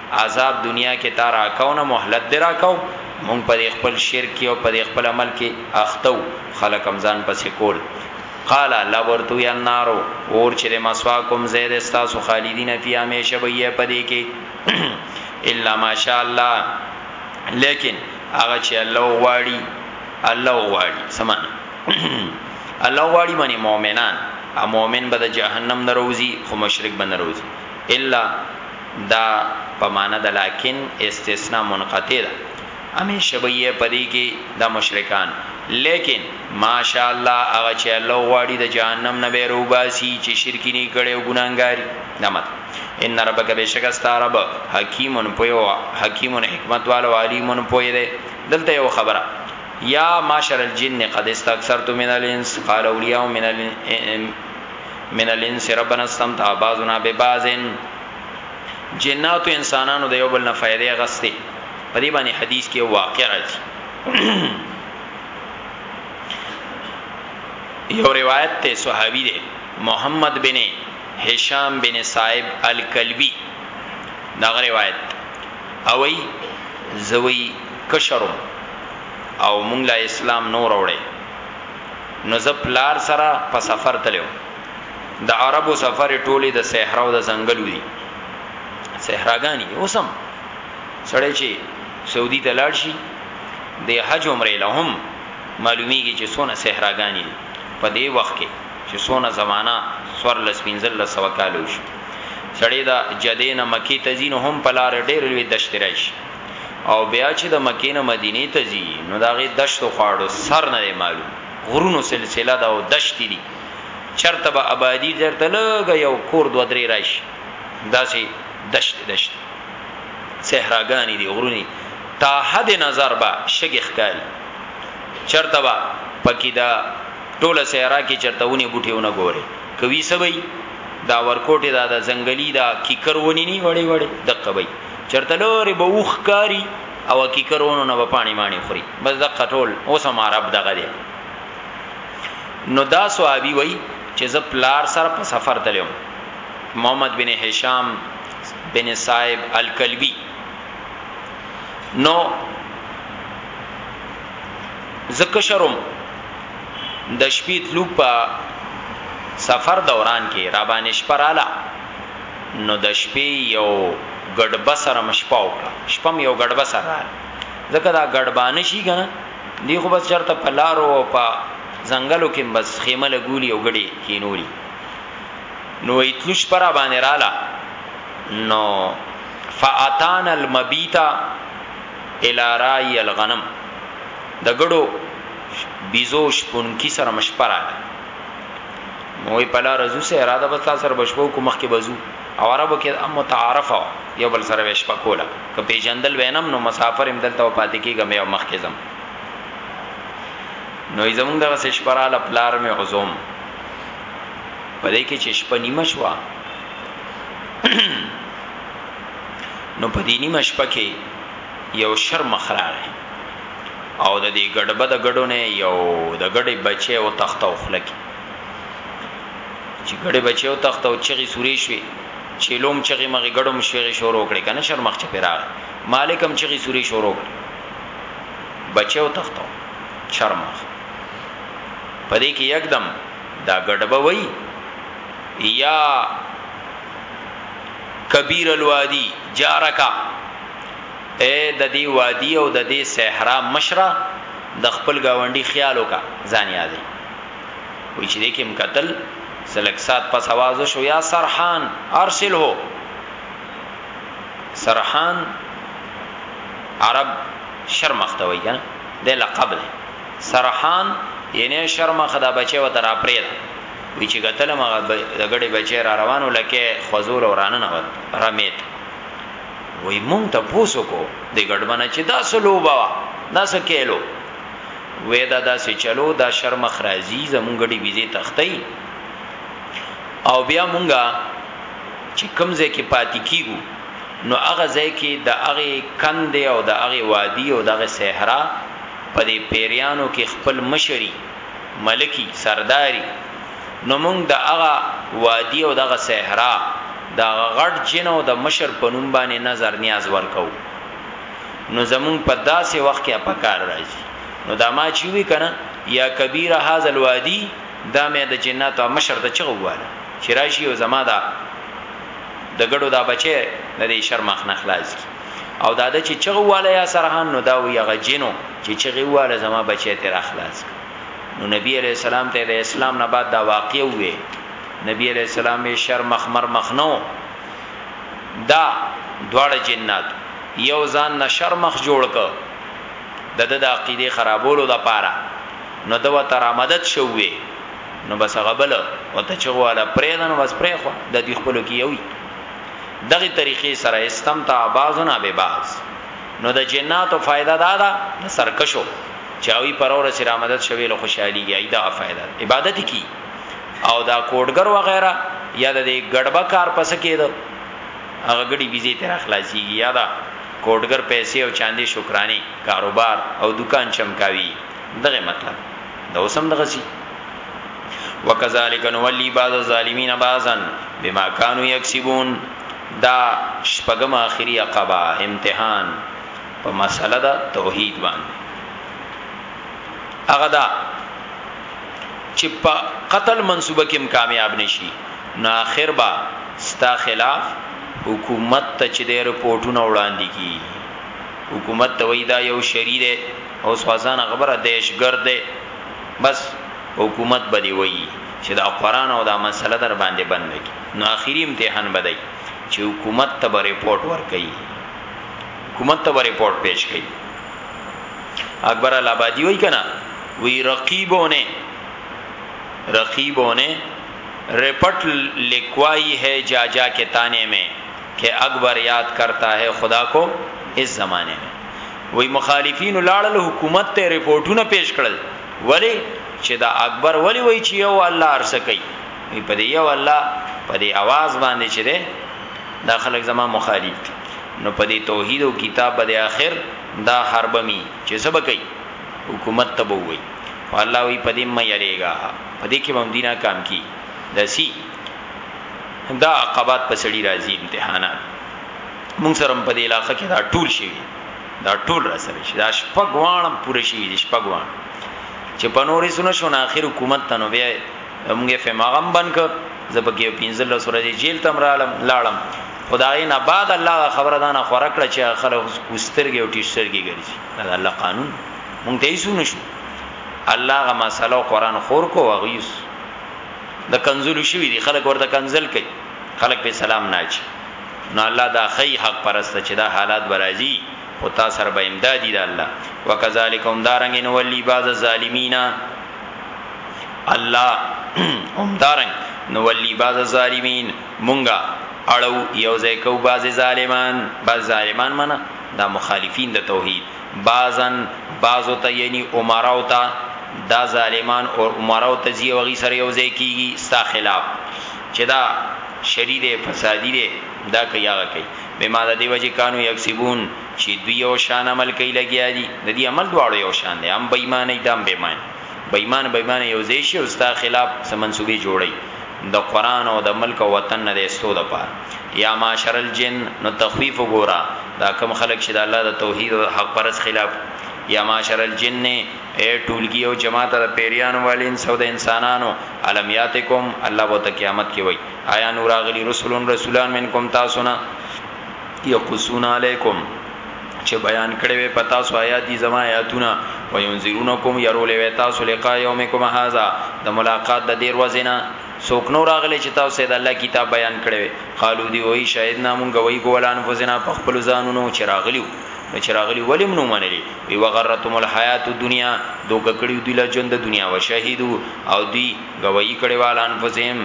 عذاب دنیا کې تا راکاو نه مهلت دې راکاو مونږ په دې خپل شرک کې او په دې خپل عمل کې اخته وو خلک هم ځان پسې کول قال الله ورتو یا النار اور چې د مسواکم زید استاسو خالدین فی همیشه به یې پدې کې الا ماشاء الله لیکن هغه چې الله غواړي الله غواړي سمانه الله غواړي باندې مؤمنان ا مؤمن به د جهنم نه روزي خو مشرک به نه روزي الا دا په معنی د لکن استثنی منقطع ده همیشه به یی په دی کی دا مشرکان لیکن ماشاءالله هغه چی الله وغواړی د جهنم نه به راوباسی چی شرک نی کړی او ګناهګار یی دا مطلب ان ربک بشک ستا رب حکیم پوی او حکیم حکمت والو علیم پوی دی دلته یو خبره یا معاشر الجن قد استكثرتم من الانس قال اولیاء من الانس من الانس ربنا استمتع بعضنا ببعض جناتو انسانانو د یو بل نه فائدې غستې په دې باندې حدیث کې واقع راځي یو روایت ته صحابي دی محمد بن هشام بن صائب الکلبی دا روایت او ای زوی کشرم او مونږ لا اسلام نور وړي نو زه پلار سره په سفر تللی وم. د عربو سفر ټولې د صحرا او د ځنګلو دي. صحراګانې دي. اوس هم سړی چې سعودي ته لاړ شي د حج عمرې له هم معلومیږي چې څونه صحراګانې دي په دې وخت کې چې څونه زمانہ سور لس پنځل لس سوه کالو شي سړی دا جدې نه مکې ته ځي نو هم په لارې ډېرې لوی دشتې راشي او بیا چې د مکې نه مدینې ته ځي نو دا غي دشتو خواړو سر نه معلوم غرونو سلسله دا او دشت دي چرته به آبادی درته لګ یو کور دو درې راشي داسې دشت دشت صحراګانی دی غرونی تا حد نظر با شګ ښکاری چرته با پکې دا ټوله صحرا کې چرته ونی بوټیونه ګوري کوي سبي دا ورکوټه دا د ځنګلي دا کیکر ونی نی وړي وړي دقه وي چرته لوري به وخ کاری او کی کرونو نه به پانی مانی خوري بس د قټول اوس هم عرب دغه دی نو دا صحابي وای چې ز پلار سره په سفر تلم محمد بن هشام بن صاحب الکلبی نو زکه شرم د شپې تلو په سفر دوران کې رابانش پراله نو د شپې یو ګډبه سره مې شپه وکړه، شپه مې یو ګډبه سره راغله، ځکه دا ګډبانه شي کنه دی خو بس چرته په لارو او په ځنګلو کې بس خیمه لګولي او ګډي کینولي، نو وایي تلو شپه را باندې رااله نو فاتانا المبیت الی راعی الغنم د ګډو بیزو شپونکي سره مې شپه رااله. نو وی پلا رزو سه اراده بس تاسو سره بشپو کو مخ کې بزو او عربو کې ام متعارف یو بل سره ویش پکولا که پیجندل وینم نو مسافر هم دلته پاتې کیږم یو مخ کې زم نو زمونږ دغه سشپراله پلار مې عزوم په دې کې چې شپه نیمه شو نو په دې نیمه شپه کې یو شر مخراغه او د دې ګډبه د ګډو نه یو د ګډې بچي او تخته او خلک چې ګډې بچي او تخته او چغي سوري شوي چې لوم چغي مغي ګډم شوي شروع کړي کنه شرمخ چې پیراغ مالکم چغي سوري شروع کړي بچي او تخته شرمخ پدې کې یکدم دا ګډبه وای یا کبیر الوادی جارکا اې د دې وادي او د دې صحرا مشره د خپل گاونډي خیال وکا ځان یادې وی چې دې کوم قتل سلکسات پس आवाज شو یا سرحان ارسل هو سرحان عرب شرمخته وای کنه د لقب دی سرحان یعنی شرمخه دا بچي و تر اپریل وی چې قتل مغه د غړي بچي را روانو لکه خزول ورانه نه ود رمیت وای مونږ ته پوسو کو د ګډمنه چې دا سلوبه وا دا سکیلو وې دا داسې چلو دا شرم خرازي زمونږ ډي ویزه تختی او بیا مونږه چې کمزه کې پاتې کیګو نو هغه ځای کې د هغه کند او د هغه وادي او دغه صحرا په دې پیریانو کې خپل مشري ملکی سرداری نو موږ د هغه وادي او دغه صحرا د هغه غټ جن او د مشر په نوم باندې نظر نیاز ورکو نو زمون په داسې وخت کې په کار راځي نو دا ما چې وی کنه یا کبیر هاذ الوادی دا مې د جناتو مشر ته چغواله چې راشي او زما دا د ګړو دا بچي د دې شرمخ نه خلاص کی او دا د چې چغواله یا سرحان نو دا وی هغه جنو چې چغواله زما بچي ته را خلاص کی نو نبی علیہ السلام ته د اسلام نه بعد دا واقع وې نبی علیہ السلام یې شر مخ مر مخ نو دا دواړه جنات یو ځان نه شر مخ جوړ ک د د عقیده خرابولو د پاره نو د وته را مدد شوې نو بس غبل او ته چغواله پرېدنه بس پرې خو د دې خپل کې یوي دغه طریقې سره استمتع بعضنا به بعض نو د جناتو فائده دا ده د سرکشو چاوی پر اورس را مدد شوی له خوشحالي یی دا فائده عبادت کی او دا کوډګر و غیره یا د ګډبه کار پس کېده هغه ګډي بيزي تر اخلاصي یا دا کوډګر پیسې او چاندي شکرانی کاروبار او دکان چمکاوي دغه مطلب دا وسم دغه سي وکذالک نولی بعض الظالمین بعضا بما كانوا یکسبون دا شپږمه اخري عقبه، امتحان، په مسئله د توحید باندې هغه دا چې په قتل منصوبه کې هم کامیاب نشي نو اخر به ستا خلاف حکومت ته چې د رپورټونه وړاندې کیږي حکومت ته وای دا یو شری دی او سوازانه خبره دهشګرد دی بس حکومت به دی وای چې دا قران او دا مسئله در باندې بنده کی. نو اخری امتحان به دی چی حکومت ته به رپورټ ورکوي حکومت ته به رپورټ پیش کوي اکبر الابادی وای کنا وی رقیبونه رقیبونه رپورټ لیکوائی ہے جا جا کے تانے میں کہ اکبر یاد کرتا ہے خدا کو اس زمانے میں وی مخالفین لاړل حکومت ته رپورټونه پیش کړل ولی چې دا اکبر ولی وای چې یو الله ارسه کوي وی په دې یو الله په دې आवाज باندې چې ده دا خلک زما مخالف دي نو په دې توحید او کتاب باندې آخر دا حربمی چې سبا کوي حکومت تبو وي الله وی په دې مې یریګا په دې کې باندې دینا کام کی دسی دا عقبات په سړی راځي امتحانات مونږ سره په دې علاقې کې دا ټول شي دا ټول را سره شي دا شپږوان پوره شي شپږوان چې په نورې سونه شو نه اخر حکومت تنو بیا موږ یې فماغم بن ک زبکه 15 ورځې جیل تم رالم لاړم خدای نه بعد الله خبره دانه خور کړ چې خلک وسترګي او ټیشترګي ګرځي دا الله قانون مونږ ته یې سونه شو الله غ مسله او قران خور کو وغیس د کنزل شوی دی خلک ورته کنزل کوي خلک به سلام نه اچي نو الله دا خی حق پرسته چې دا حالات برازي او تاسو سره به امدادي د الله وکذالکم دارنګ نو ولی باز ظالمینا الله همدارنګ نو ولی باز ظالمین مونږه اړو یو ځای کو باز ظالمان باز ظالمان منه دا مخالفین د توحید بازن بازو ته یعنی عمراو ته دا ظالمان او عمراو ته زی وغي سره یو ځای کیږي ستا خلاف چې دا شری دی فسادی دی دا کوي هغه کوي به ما د دی وجه کانو یکسبون چی دوی یو شان عمل کوي لګیا دي د دې عمل دواړو یو شان دی هم بېمانه دام بېمانه بېمانه بېمانه یو ځای شي او ستا خلاف څه منصوبې جوړي د قران او د ملک او وطن نه د استو د پار یا معاشر الجن نو تخفیف ګورا دا کم خلق چې د الله د توحید او حق پرس خلاف یا معاشر الجن اے ټولګي او جماعت د پیریانو والین سو د انسانانو علم یاتکم الله وو ته قیامت کې وای آیا نور اغلی رسولون رسولان منکم تاسو نه یقصون علیکم چې بیان کړي وي پتا سو آیات دي زما آیاتونه وینذرونکم يرول وي تاسو لقاء یومکم هاذا د ملاقات د دیر وزنه سوک نو راغلی چې تاسو د الله کتاب بیان کړي وي قالو دی وای شاهد نامون غوي ګولان فزنا په خپل ځانونو چې راغلیو نو چې راغلی ولیم نو منلی وی وغرتم الحیات الدنیا دوک کړیو دی له ژوند د دنیا وشهیدو او دی غوي کړي والان فزم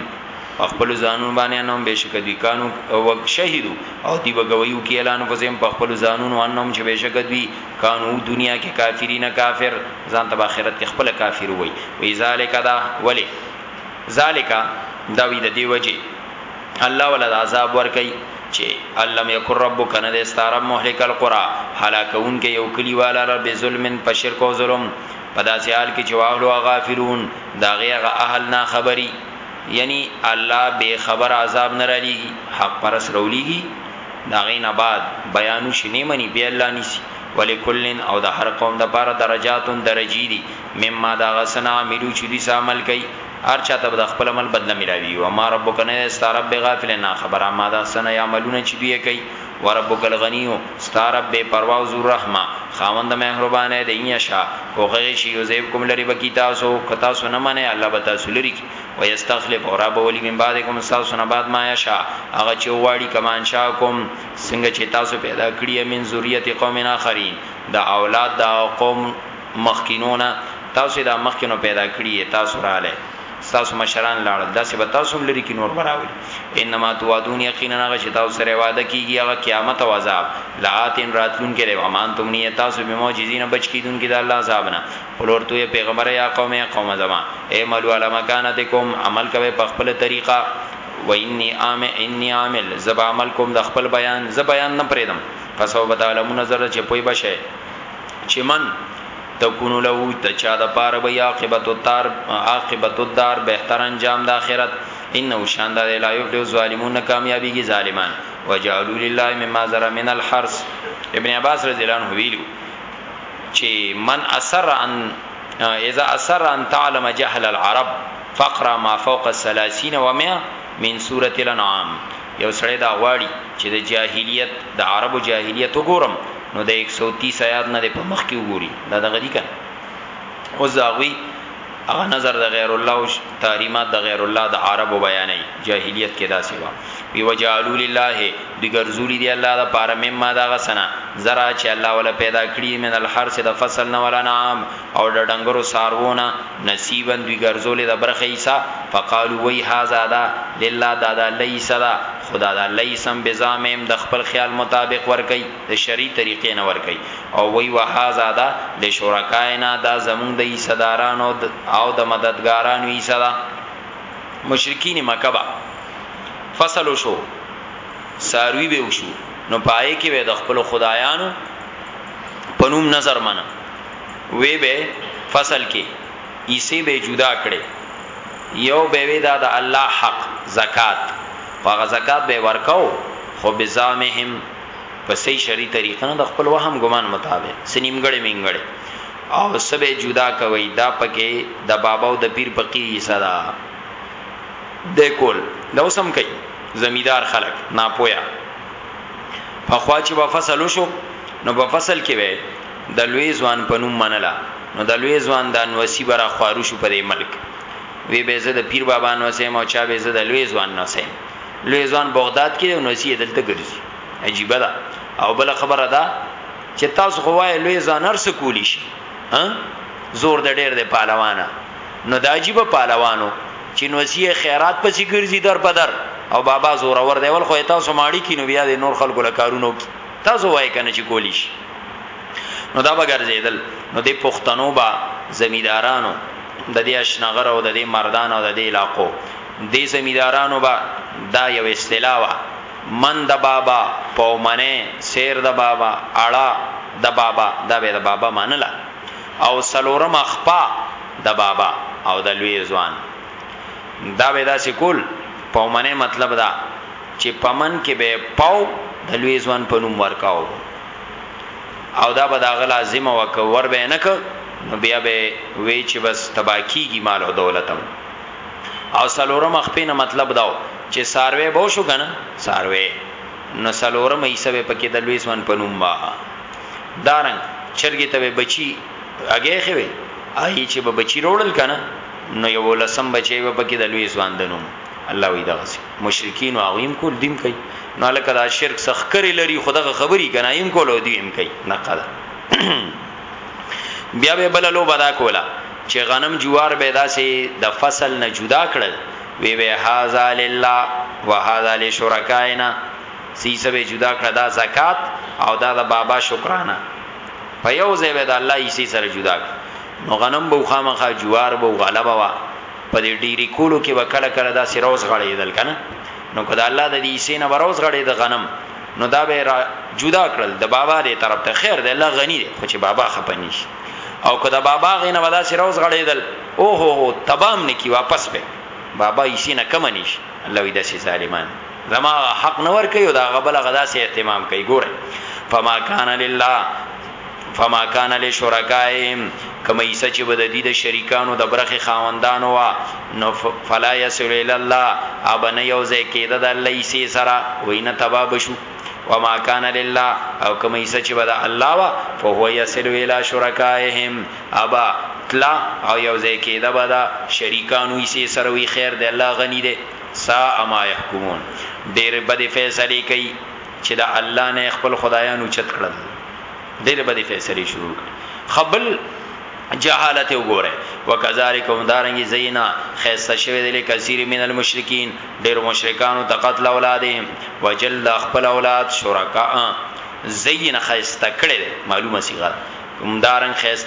په خپلو ځانونو باندې انهم بېشکه دوی کانو وک شهیدو او دوی به ګواهي وکړي علی انفسهم په خپلو ځانونو انهم چې بېشکه دوی کانو دنیا کې کافرین کافر ځان ته به آخرت کې خپله کافر وایي وایي ذالک دا ولې ذالک دا وی د دې وجې الله ولا د عذاب ور کوي چې علم یکر ربک نه د استاره مهلک القرى هلاکون کې یو کلی والا رب ظلمن په شرک او ظلم په داسې حال کې چې واغلو غافلون دا غیغه اهل نه خبري یعنی الله بی خبر عذاب نه رالیږی حق پرست راولیږی داغی نه بعد بیان وشی نه منی بیا الله نیسی ولکل او د هر قوم د پاره درجات درجی دی مما دا غسنا عملو چی دی عمل کوي هر چاته د خپل عمل بدله ملاوی او ما ربک نه استرب غافل نه خبره ما دا سنا یعملون چی دی کوي وربک الغنیو ستارب بے پروا او ذو رحمه خاوند مهربانه دی یشا کو غیش یوزیب کوم لری بکی تاسو کتا سو نه منه الله بتا سولری کی و یستخلف اور اب ولی من بعد کوم تاسو نه بعد ما یشا هغه چې واړی کمان شا کوم څنګه چې تاسو پیدا کړی من ذریه قوم اخرین دا اولاد دا قوم مخکینو نه تاسو دا مخکینو پیدا کړی تاسو رااله تاسو مشران لاړل داسې به تاسو لري کې نور براوي انما توادون یقینا هغه چې تاسو سره وعده کیږي هغه قیامت او عذاب لاتن راتلون کې دی امان تم نه تاسو به معجزین بچ کیدون کې د الله عذاب نه ولورته پیغمبر یا قوم یا قوم زما اے ملو علی مکانتکم عمل کوي په خپل طریقه و انی عام انی عامل زب عمل کوم د خپل بیان ز بیان نه پریدم پس او بتعلمون نظر چې پوي بشه چمن تکونو له د چا د پاره به عاقبت الدار عاقبت الدار بهتر انجام د اخرت انه شاند لا یفلح الظالمون کامیابیږي ظالمان وجعلوا لله مما ذرا من الحرث ابن عباس رضی الله عنه ویلو چې من اثر ان اذا اثر ان تعلم جهل العرب فقرا ما فوق الثلاثين و100 من سوره الانعام یو سړی دا غواړي چې د جاهلیت د عربو جاهلیت وګورم نو د 130 آیات نه په مخ کې وګوري دا د غدي کنه او زاوی هغه نظر د غیر الله او تحریمات د غیر الله د عربو بیانې جاهلیت کې دا سیوا وی وجالو لله د ګرزولی دی الله د پاره مما دا غسنا زرا چې الله ولا پیدا کړی من الحرس د فصل نه ولا نام او د ډنګرو څاروونه نصیبا دوی ګرځولې د برخه عیسی فقالو وی هاذا دا لله دا د الله عیسی دا خدا د الله عیسم بزامهم د خپل خیال مطابق ورکي د شری طریقې نه ورکي او وی وهاذا دا لشرکائنا دا زمون د عیسی دارانو او د مددګارانو عیسی دا مشرکین مکه با فصل شو ساروی به وشو نو پای کې به د خپل خدایانو پنوم نظر منه وی به فصل کی ایسی به جدا کړی یو به وی دا د الله حق زکات خو هغه زکات به ورکاو خو بزامهم په صحیح شری طریقه نه د خپل وهم ګمان مطابق سنیمګړی منګړی او سبه جدا کوي دا پکې د بابا او د پیر پقیر یې صدا د کول دا وسم کوي زمیدار خلک ناپویا په خوا چې په فصل وشو نو په فصل کې وې د لوی ځوان په نوم منله نو د لوی ځوان دا نوسی به را خوارو شو په دې ملک وی به زه د پیر بابا نوسی یم او چا به زه د لوی ځوان نوسی یم لوی ځوان بغداد کې او نوسی یې دلته ګرځي عجیبه ده او بل خبره ده چې تاسو خو وای لوی ځوان هر څه کولی شي ها زور د ډېر د پهلوانه نو دا عجیب پهلوانو چې نوسی خیرات پسې ګرځي در بدر او بابا زور ور دی ول خو تاسو ماړی کینو بیا د نور خلکو له کارونو کې تاسو وای کنه چې کولی شي نو دا به ګرځیدل نو د پښتنو با زمیدارانو د دې اشنغر او د دې مردان او د دې علاقو د زمیدارانو با دا یو اصطلاح وا من د بابا پومنه سیر د بابا اړه د بابا دا به د بابا منله او سلورم اخپا د بابا او د لوی ځوان دا به دا سکول پومنه مطلب دا چې په من کې به یې پاو د لوی ځوان په نوم ورکاو او دا به د هغه لازمه وه، که ور به یې نه کړ نو بیا به ویل چې بس تباه کېږي مال او دولت هم. او څلورمه خپې نه مطلب دا و چې څاروی به وشو که نه څاروی نو څلورمه حصه به پکې د لوی ځوان په نوم وه. دارنګ چرګې ته به بچي هګۍ ایښې وې، هغې چې به بچي راوړل که نه نو یولسم بچی به پکې د لوی ځوان د نوم. الله وی دغسی مشرکین هغوی هم کول دوی هم کوي نو الکه دا شرک څخه ښکری لري خو دغه خبري کنه هم کول او دوی هم کوي نقه ده بیا به بل لو بدا کولا چې غنم جوار به داسې د فصل نه جدا کړل وی وی هاذا لله وهذا لشرکائنا سیسه به جدا کړه دا زکات او دا د بابا شکرانه په یو ځای به د الله یې سره جدا کړ نو غنم به خامخا جوار به غلبه وا په دې ډیری کولو کې به کله کله دا سروز غړېدل کنه نو کدا الله د دې سینه بروز غړې د غنم نو دا به را جدا کړل د بابا دې طرف ته خیر دی الله غنی دی خو چې بابا خپنی شي او کدا بابا غینه ودا سروز غړېدل او هو هو تبام نکی واپس به بابا یې سینه کم نشي الله دې سي ظالمان زما حق نه ور کوي او دا غبل غدا سي اهتمام کوي ګوره فما کان لله فما کان لشرکائهم کما ایسه چې بد دي د شریکانو د برخه خاوندانو وا نو فلا یسل الی الله ابن یوزه کېده د الله ایسه سره وینه تبا بشو وما کان لله او کما ایسه چې بد الله وا فهو یسل الی شرکائهم ابا تلا او یوزه کېده بد شریکانو ایسه سره وی خیر د الله غنی دی ساء ما يحکمون ډېرې بدې فيصلې کوي چې د الله نه خپل خدایان اوچت کړل ډېرې بدې فيصلې شروع کړې خبل جهالت وګوره وکذالک هم دارنګ زینا خیسته شوی دی کثیر من المشرکین ډیر مشرکانو ته قتل اولادهم وجل خپل اولاد شرکا زینا خیسته کړي معلومه صيغه هم دارنګ خیسته